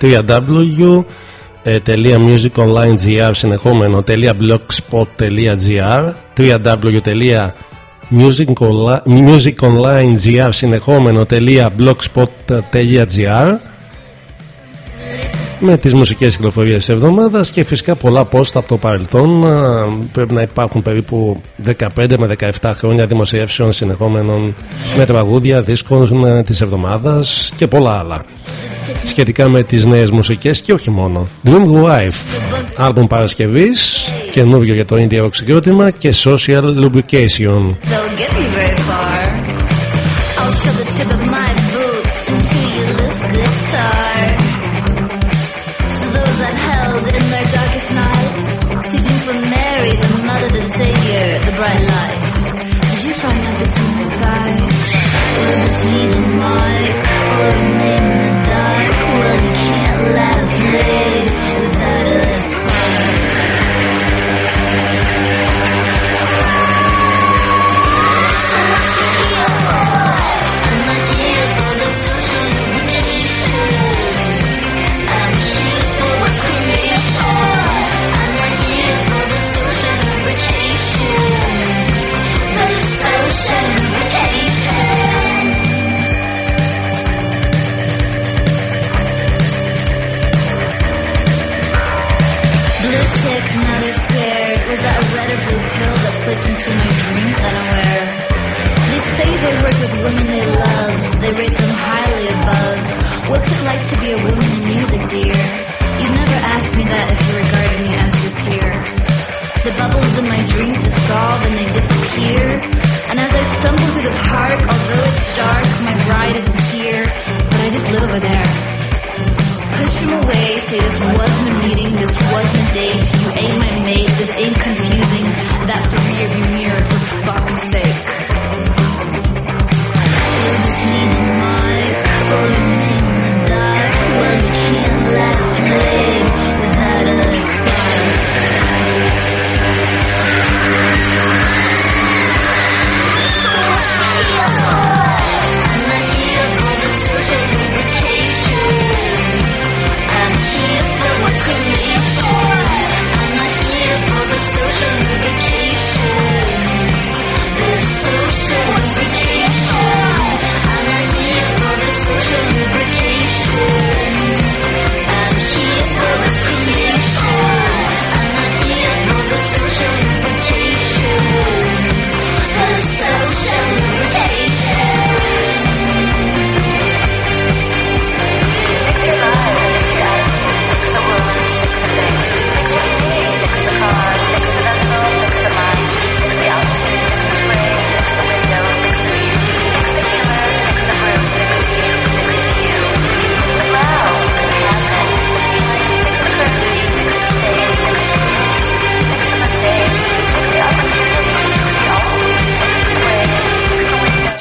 www.musiconlinegr συνεχόμενο.blogspot.gr www.musiconlinegr συνεχόμενο.blogspot.gr με τις μουσικές κυκλοφορίες της εβδομάδας και φυσικά πολλά πόστα από το παρελθόν πρέπει να υπάρχουν περίπου 15 με 17 χρόνια δημοσιεύσεων συνεχόμενων με τραγούδια, δίσκων ε, της εβδομάδας και πολλά άλλα. Σχετικά με τις νέες μουσικές και όχι μόνο. Gloom Wife, άλμπουμ Παρασκευής καινούργιο για το Indie Rock και Social Lubrication.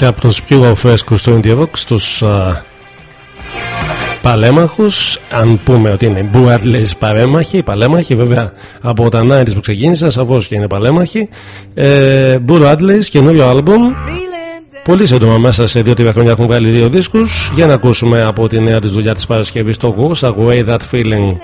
από τους πιο φρέσκους του Indie Rock α, παλέμαχους. Αν πούμε ότι είναι Μπουαρλές παρέμαχοι παλέμαχοι βέβαια από τα 90's που ξεκίνησα, σαφώς και είναι παλέμαχοι. Ε, Μπουαρλές καινούριο άλμπομ Πολύ σύντομα μέσα σε δύο-τρία χρόνια έχουν βγάλει δύο δίσκους. Για να ακούσουμε από τη νέα της δουλειά της Παρασκευής το Ghost Away That Feeling.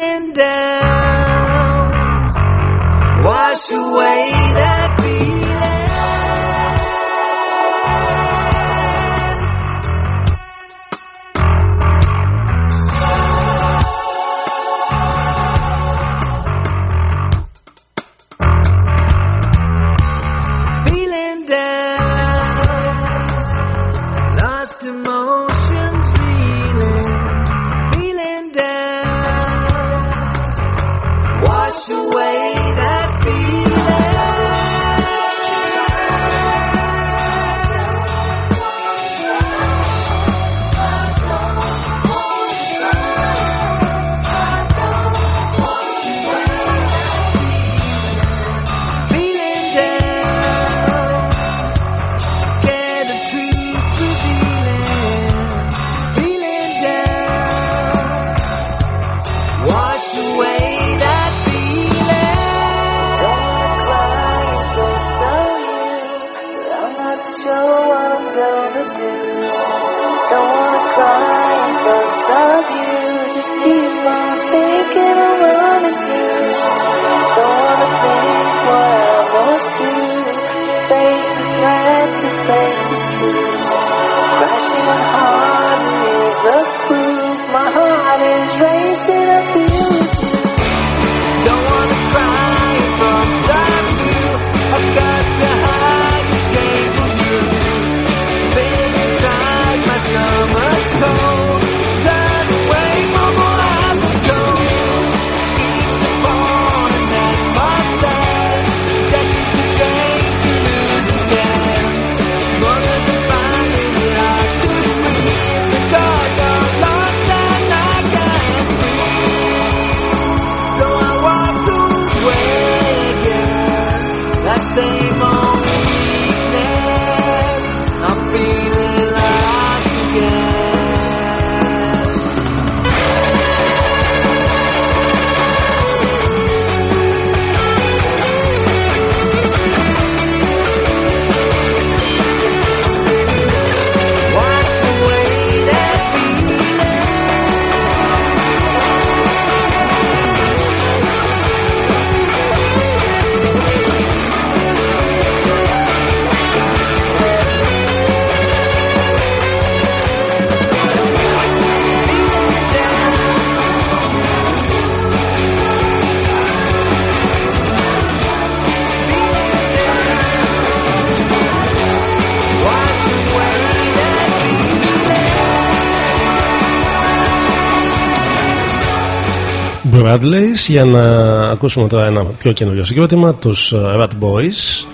Lovelace για να ακούσουμε τώρα ένα πιο καινούριο συγκρότημα τους ε, Rat Boys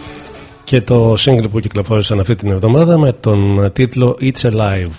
και το σύγκριτο που κυκλοφόρησαν αυτή την εβδομάδα με τον τίτλο It's Alive.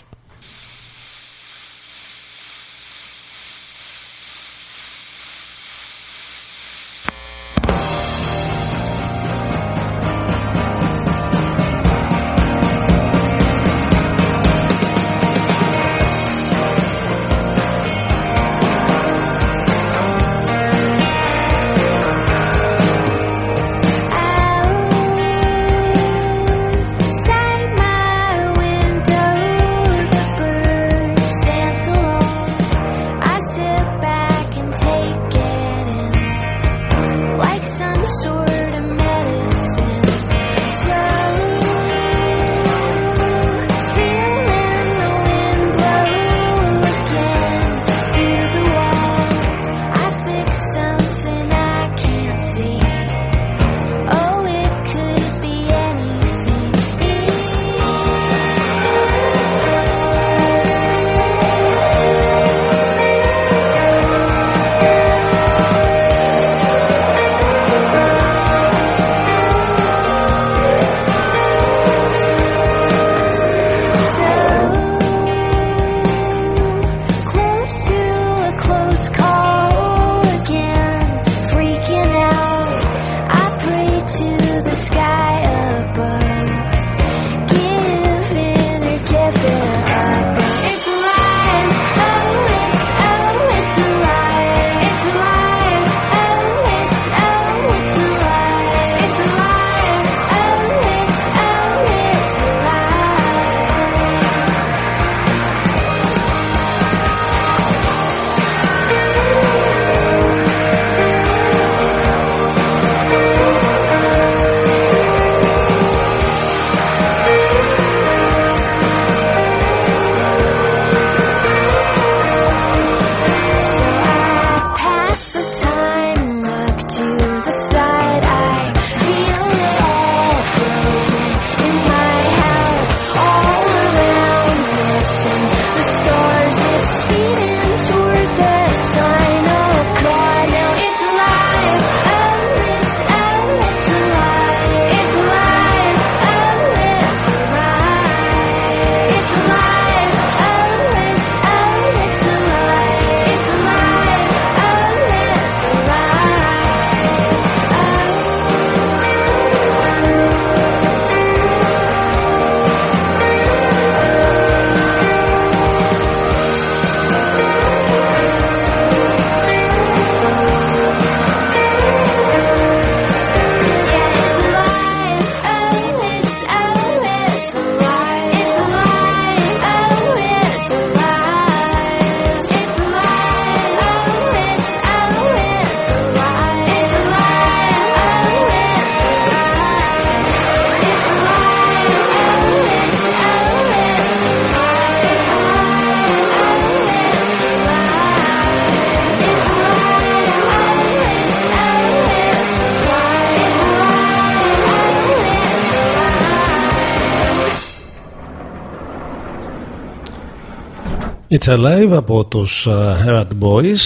It's Alive από τους uh, Rat Boys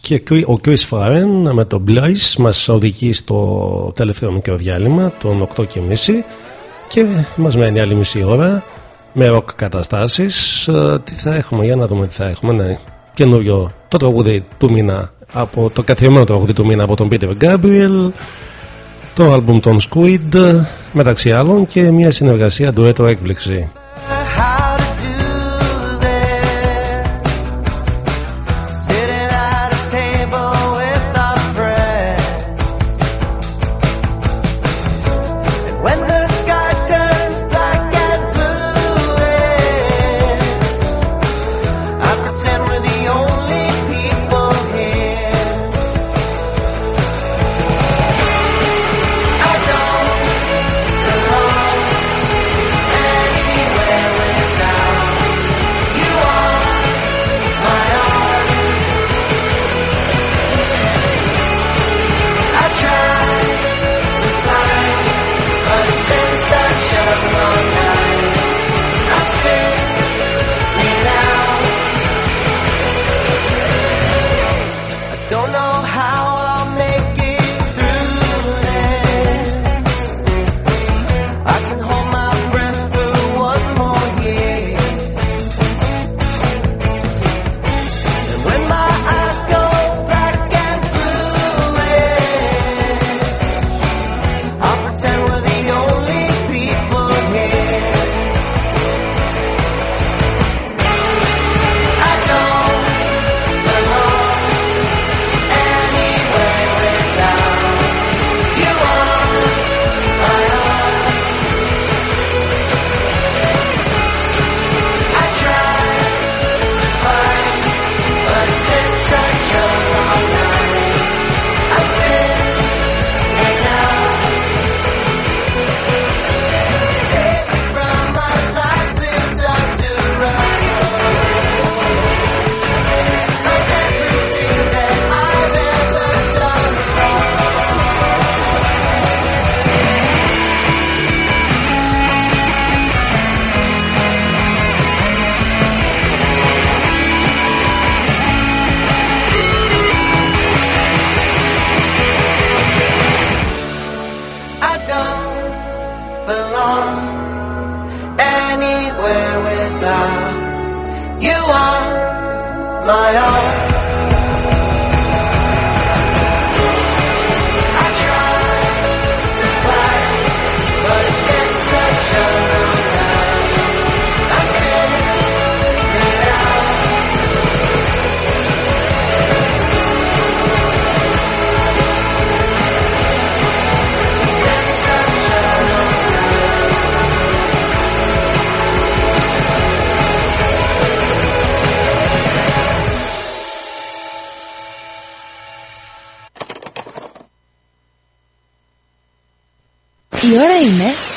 και ο Chris Farren με το Blaze μας οδηγεί στο τελευταίο μικρό διάλειμμα των 8.30 και μας μένει άλλη μισή ώρα με ροκ καταστάσεις uh, τι θα έχουμε για να δούμε τι θα έχουμε ναι. καινούριο το τραγούδι του μήνα από το καθιερωμένο τραγούδι του μήνα από τον Peter Gabriel το άλμπουμ των Squid μεταξύ άλλων και μια συνεργασία του έτο έκπληξη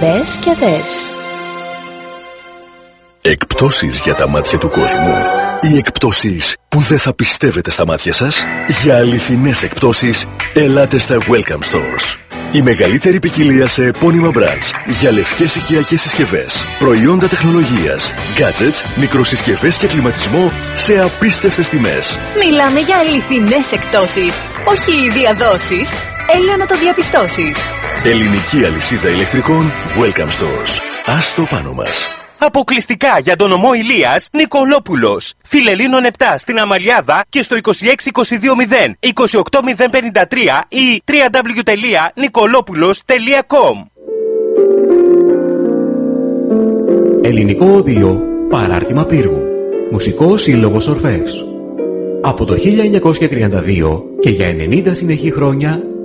Μπες και δες. Εκπτώσεις για τα μάτια του κόσμου. Οι εκπτώσεις που δεν θα πιστεύετε στα μάτια σας. Για αληθινές εκπτώσεις, ελάτε στα Welcome Stores. Η μεγαλύτερη ποικιλία σε επώνυμα brands για λευκές οικιακές συσκευές, προϊόντα τεχνολογίας, gadgets, μικροσυσκευές και κλιματισμό σε απίστευτες τιμές. Μιλάμε για αληθινές εκπτώσεις, όχι διαδόσεις. Έλα να το διαπιστώσεις. Ελληνική αλυσίδα ηλεκτρικών Welcome Stores. Ας το πάνω μας. Αποκλειστικά για τον ομό Ηλίας Νικολόπουλος. Φιλελίνων 7 στην Αμαλιάδα και στο 26220 28053 ή www.nicolopoulos.com Ελληνικό Οδείο Παράρτημα Πύργου Μουσικός Σύλλογος Ορφεύς Από το 1932 και για 90 συνεχή χρόνια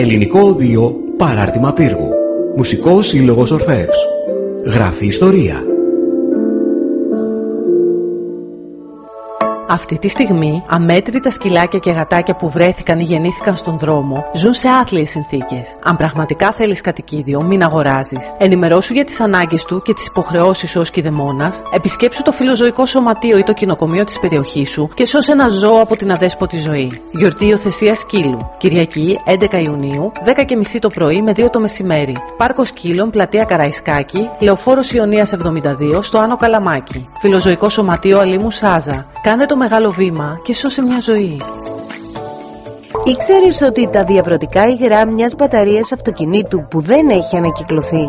Ελληνικό Οδείο Παράρτημα Πύργου. Μουσικός Σύλλογος Ορφεύς. Γράφει ιστορία. Αυτή τη στιγμή, αμέτρητα σκυλάκια και γατάκια που βρέθηκαν ή γεννήθηκαν στον δρόμο ζουν σε άθλιες συνθήκες. Αν πραγματικά θέλεις κατοικίδιο, μην αγοράζεις. Ενημερώσου για τις ανάγκες του και τις υποχρεώσεις ως κηδεμόνα, επισκέψου το φιλοζωικό σωματείο ή το κοινοκομείο της περιοχής σου και σώσε ένα ζώο από την αδέσποτη ζωή. Γιορτή υιοθεσία σκύλου. Κυριακή 11 Ιουνίου, 10.30 το πρωί με 2 το μεσημέρι. Πάρκο Σκύλων, πλατεία Καραϊσκάκη, λεωφόρος Ιωνίας 72 στο Άνω Καλαμάκι. Φιλοζωικό σωματείο Αλίμου Σάζα. Κάνε το μεγάλο βήμα και σώσε μια ζωή. Ήξερες ότι τα διαβρωτικά υγρά μιας μπαταρίας αυτοκινήτου που δεν έχει ανακυκλωθεί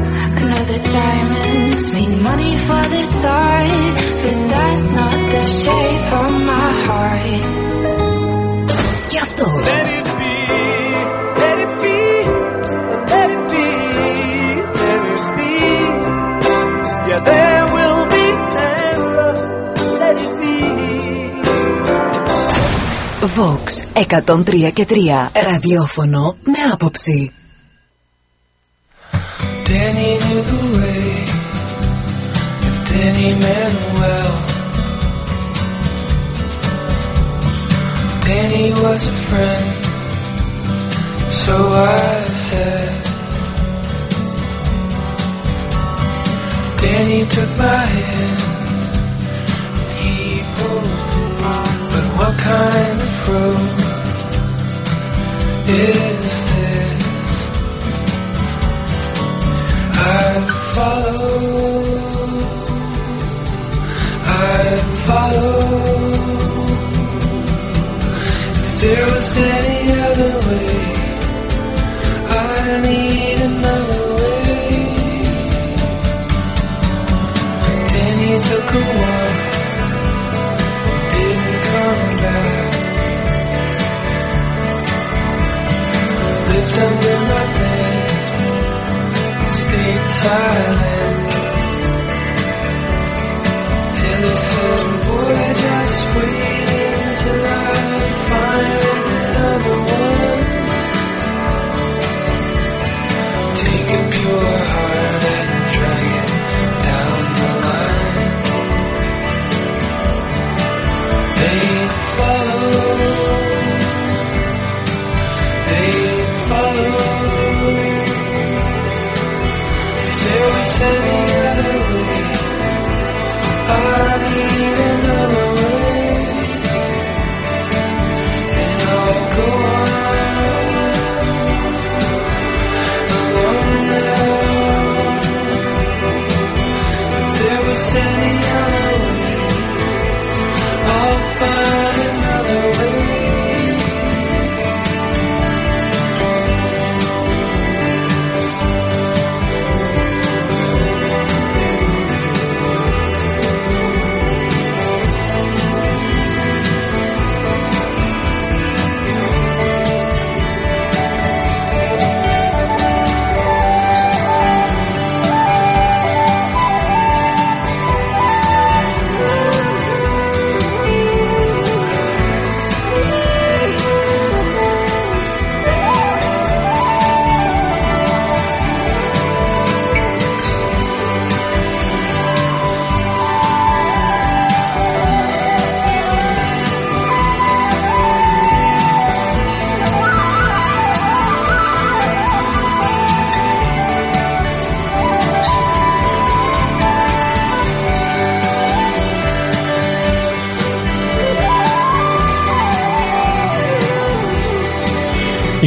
Another diamonds made money for this side, but that's not the shape of my heart. Και αυτός. Let it be, let it be, let it be, let it be. Yeah, there will be answer. Let it be. Vox 103 και 3 ραδιόφωνο με άποψη. Danny knew the way, if Danny well. Danny was a friend, so I said. Danny took my hand, he pulled, but what kind of road is this? I'd follow. I'd follow. If there was any other way, I need another way. Danny took a walk, didn't come back. Lived under silent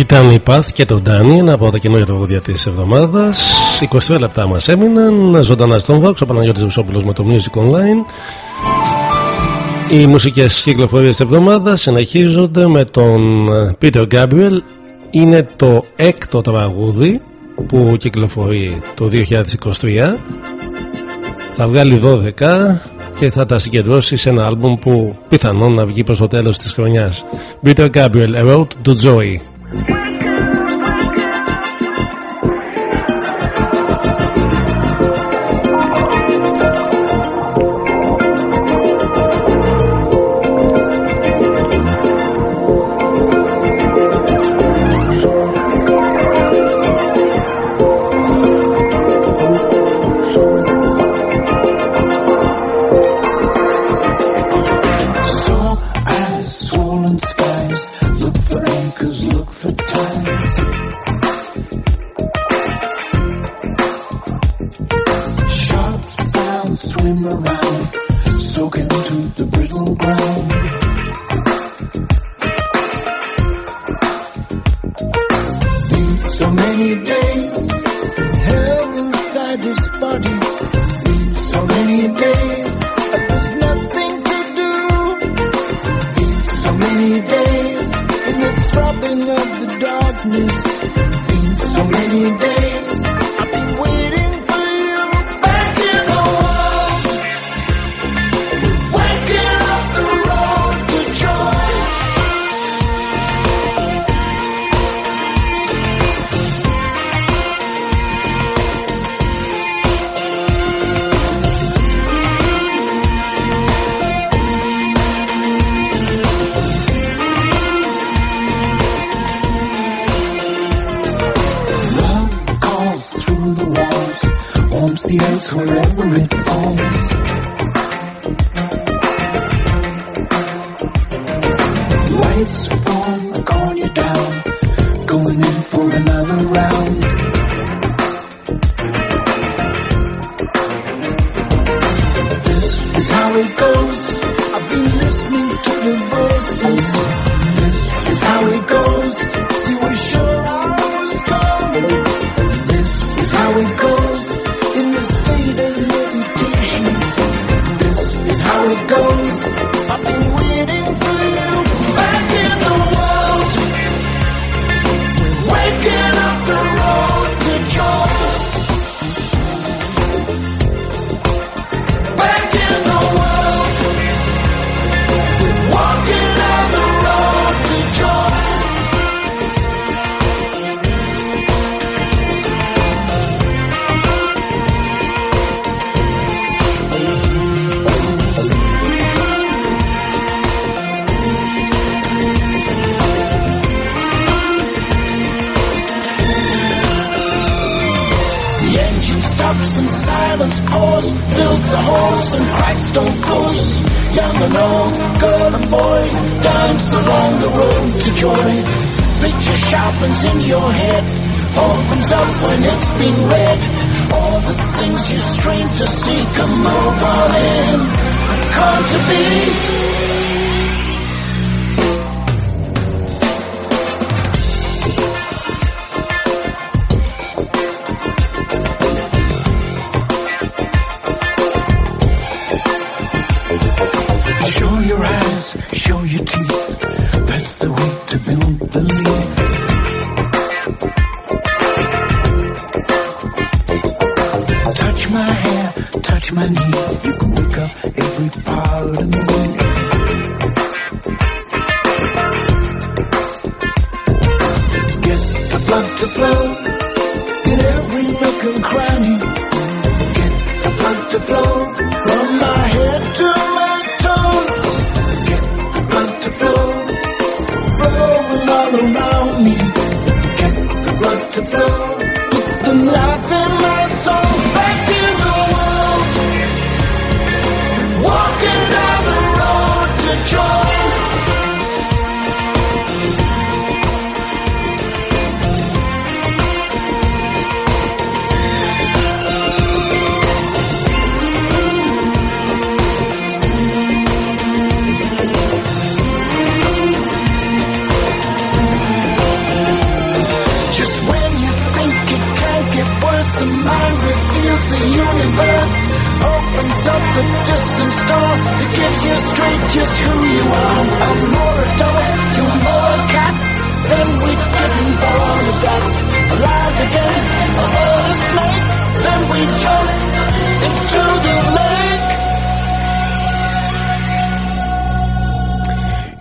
Ήταν η Παθ και τον Ντάνιελ από τα καινούργια τραγούδια της εβδομάδας. 23 λεπτά μας έμειναν. Ζωντανά στον Vox, ο Παναγιώτης Βουσόπουλος με το Music Online. Οι μουσικές κυκλοφορίες της εβδομάδας συνεχίζονται με τον ε, Peter Gabriel. Είναι το έκτο τραγούδι που κυκλοφορεί το 2023. Θα βγάλει 12 και θα τα συγκεντρώσει σε ένα άλμπουμ που πιθανόν να βγει προς το τέλος της χρονιάς. Peter Gabriel, A Road to Joy.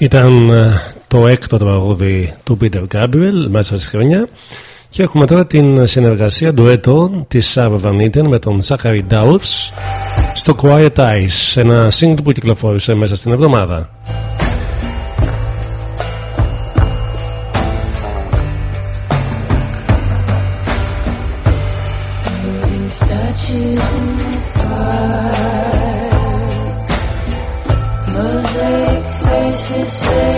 Ήταν ε, το έκτο τραγούδι του Peter Gabriel μέσα στη χρονιά και έχουμε τώρα την συνεργασία ντουέτο της Σάβα Βανίτεν με τον Zachary Dowles στο Quiet Eyes, ένα σύγκριτο που κυκλοφόρησε μέσα στην εβδομάδα. his face.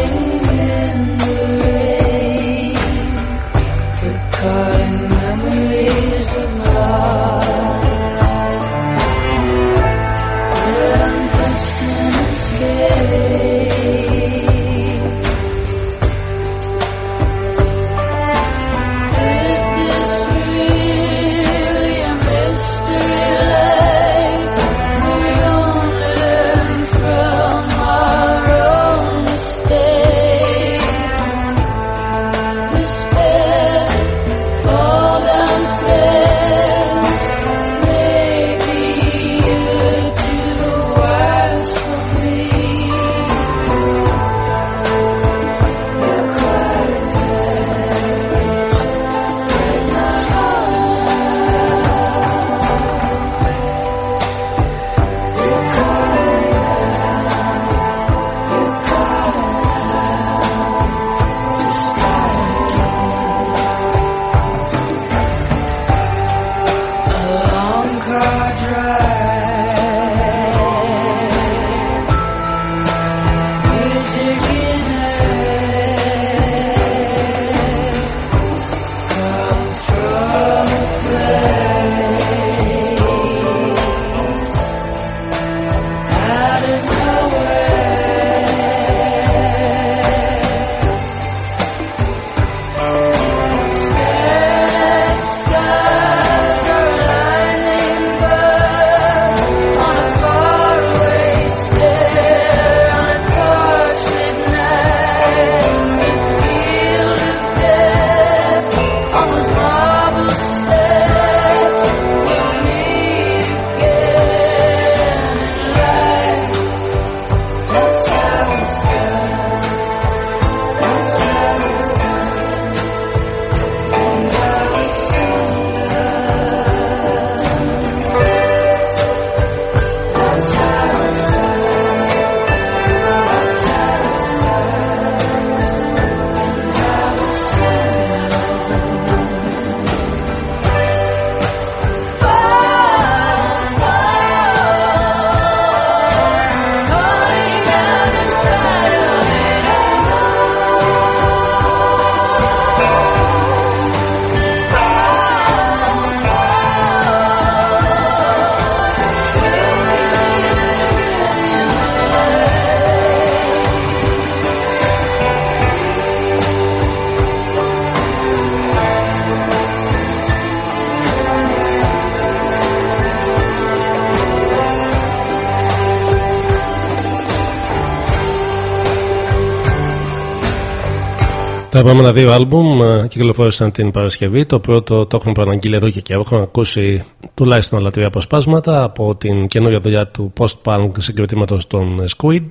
Τα επόμενα δύο άλμπουμ ε, κυκλοφόρησαν την Παρασκευή. Το πρώτο το έχουν προαναγγείλει εδώ και καιρό. Έχουν ακούσει τουλάχιστον άλλα τρία αποσπάσματα από την καινούργια δουλειά του post-punk συγκροτήματος των Squid.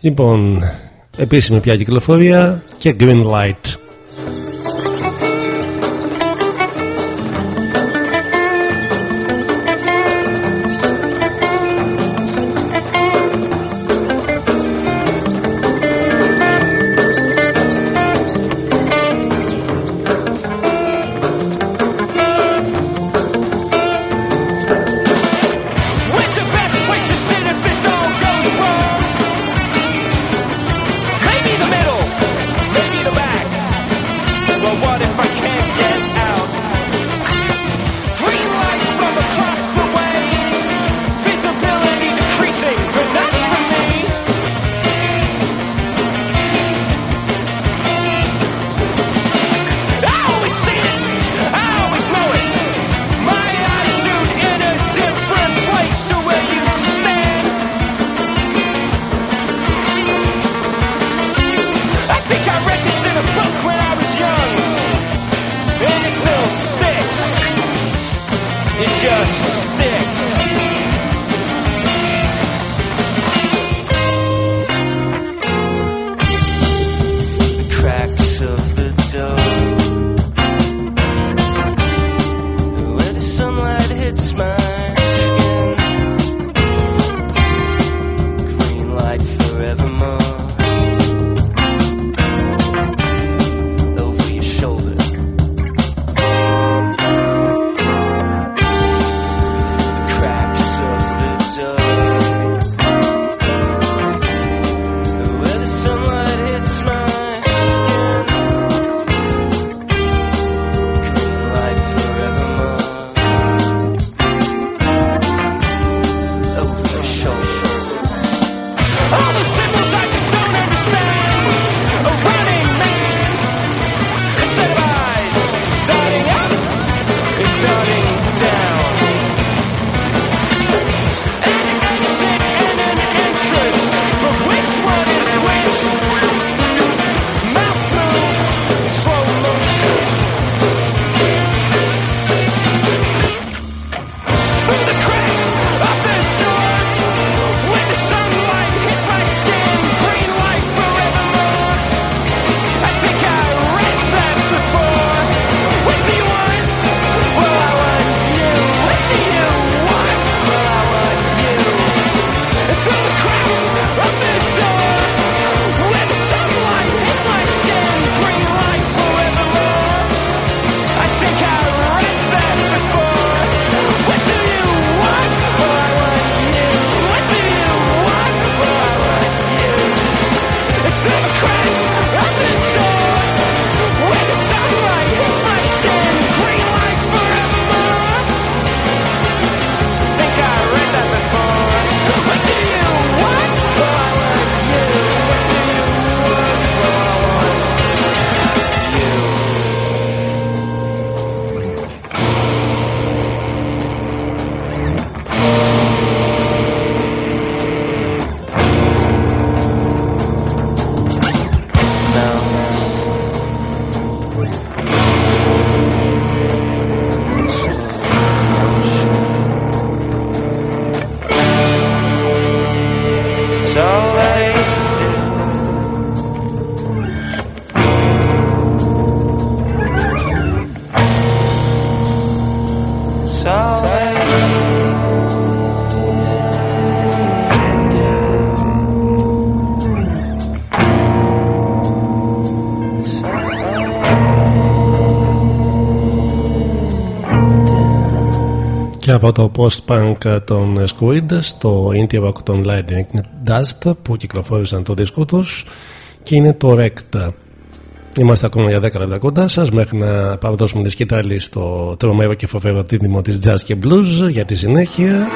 Λοιπόν, επίσημη πια κυκλοφορία και Green Light. και από το post-punk των Squid στο indie των Lightning Dust που κυκλοφόρησαν το δίσκο τους και είναι το Recta. Είμαστε ακόμα για 10 λεπτά κοντά σας μέχρι να παραδώσουμε τη σκητάλη στο τρομερό και φοβερό τίτλο της Jazz και Blues για τη συνέχεια.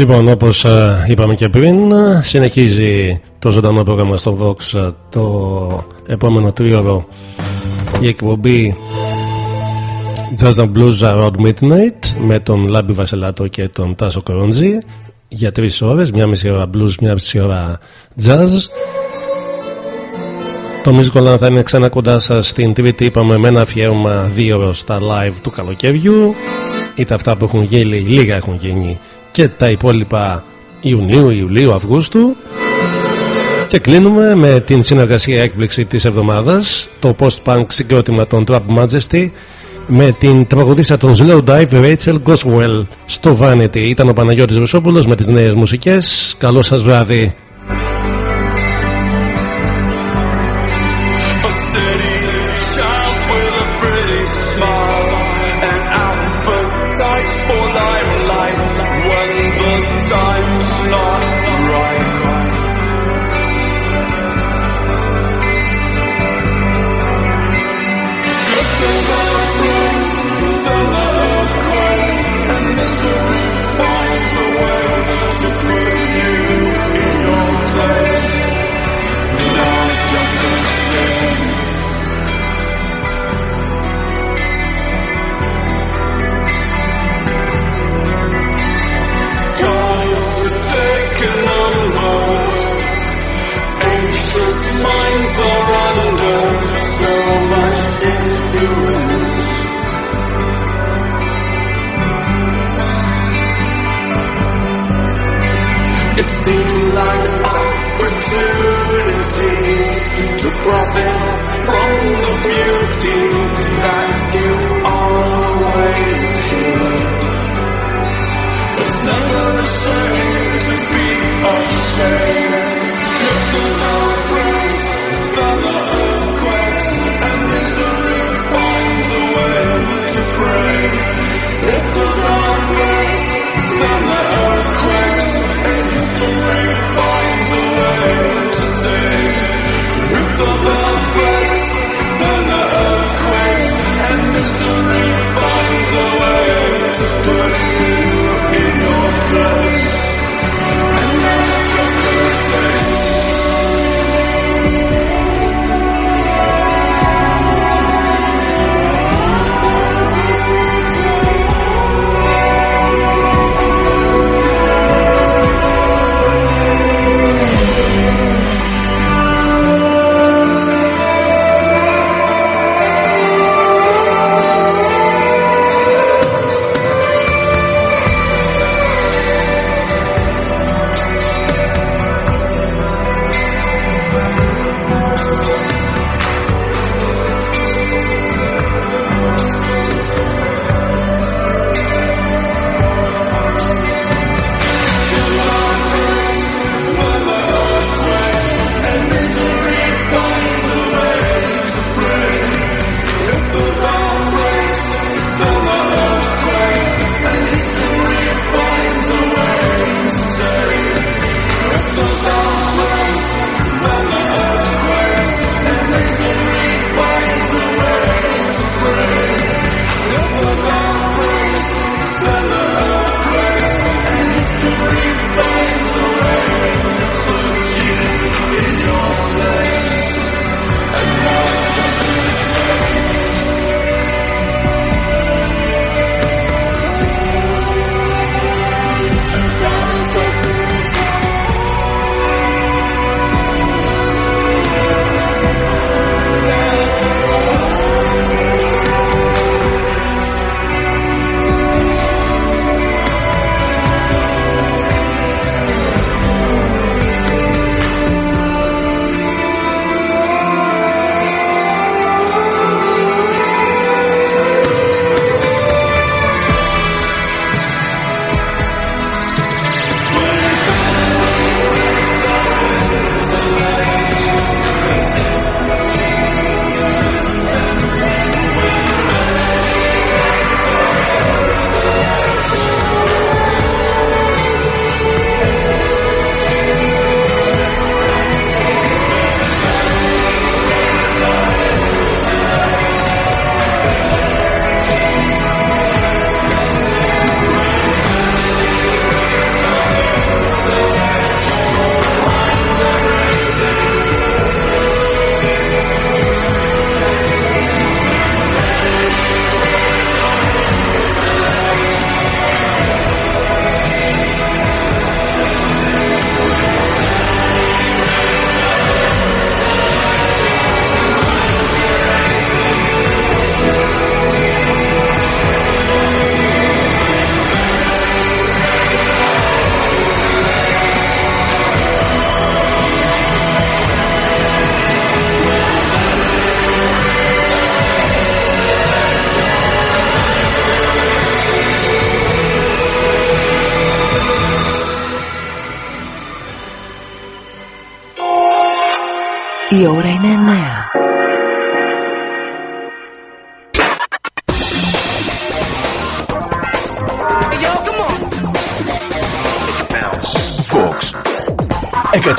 Λοιπόν, όπως είπαμε και πριν, ε, συνεχίζει το ζωντανό πρόγραμμα στο Vox ε, το επόμενο τρίωρο η εκπομπή Jazz and Blues Around Midnight με τον Λάμπη Βασελάτο και τον Τάσο Κορόντζη για τρεις ώρες, μια μισή ώρα blues, μια μισή ώρα jazz. Το Musical Land θα είναι ξανά κοντά σας την Τρίτη, είπαμε με ένα αφιέρωμα δύο ώρες στα live του καλοκαιριού. Είτε αυτά που έχουν γίνει, λίγα έχουν γίνει και τα υπόλοιπα Ιουνίου, Ιουλίου, Αυγούστου. Και κλείνουμε με την συνεργασία έκπληξη της εβδομάδας, το post-punk συγκρότημα των Trap Majesty με την τραγουδίσα των Slow Dive Rachel Goswell στο Vanity. Ήταν ο Παναγιώτης Ρουσόπουλος με τις νέες μουσικές. Καλό σας βράδυ.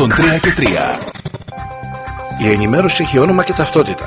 103 και 3 Η ενημέρωση έχει όνομα και ταυτότητα.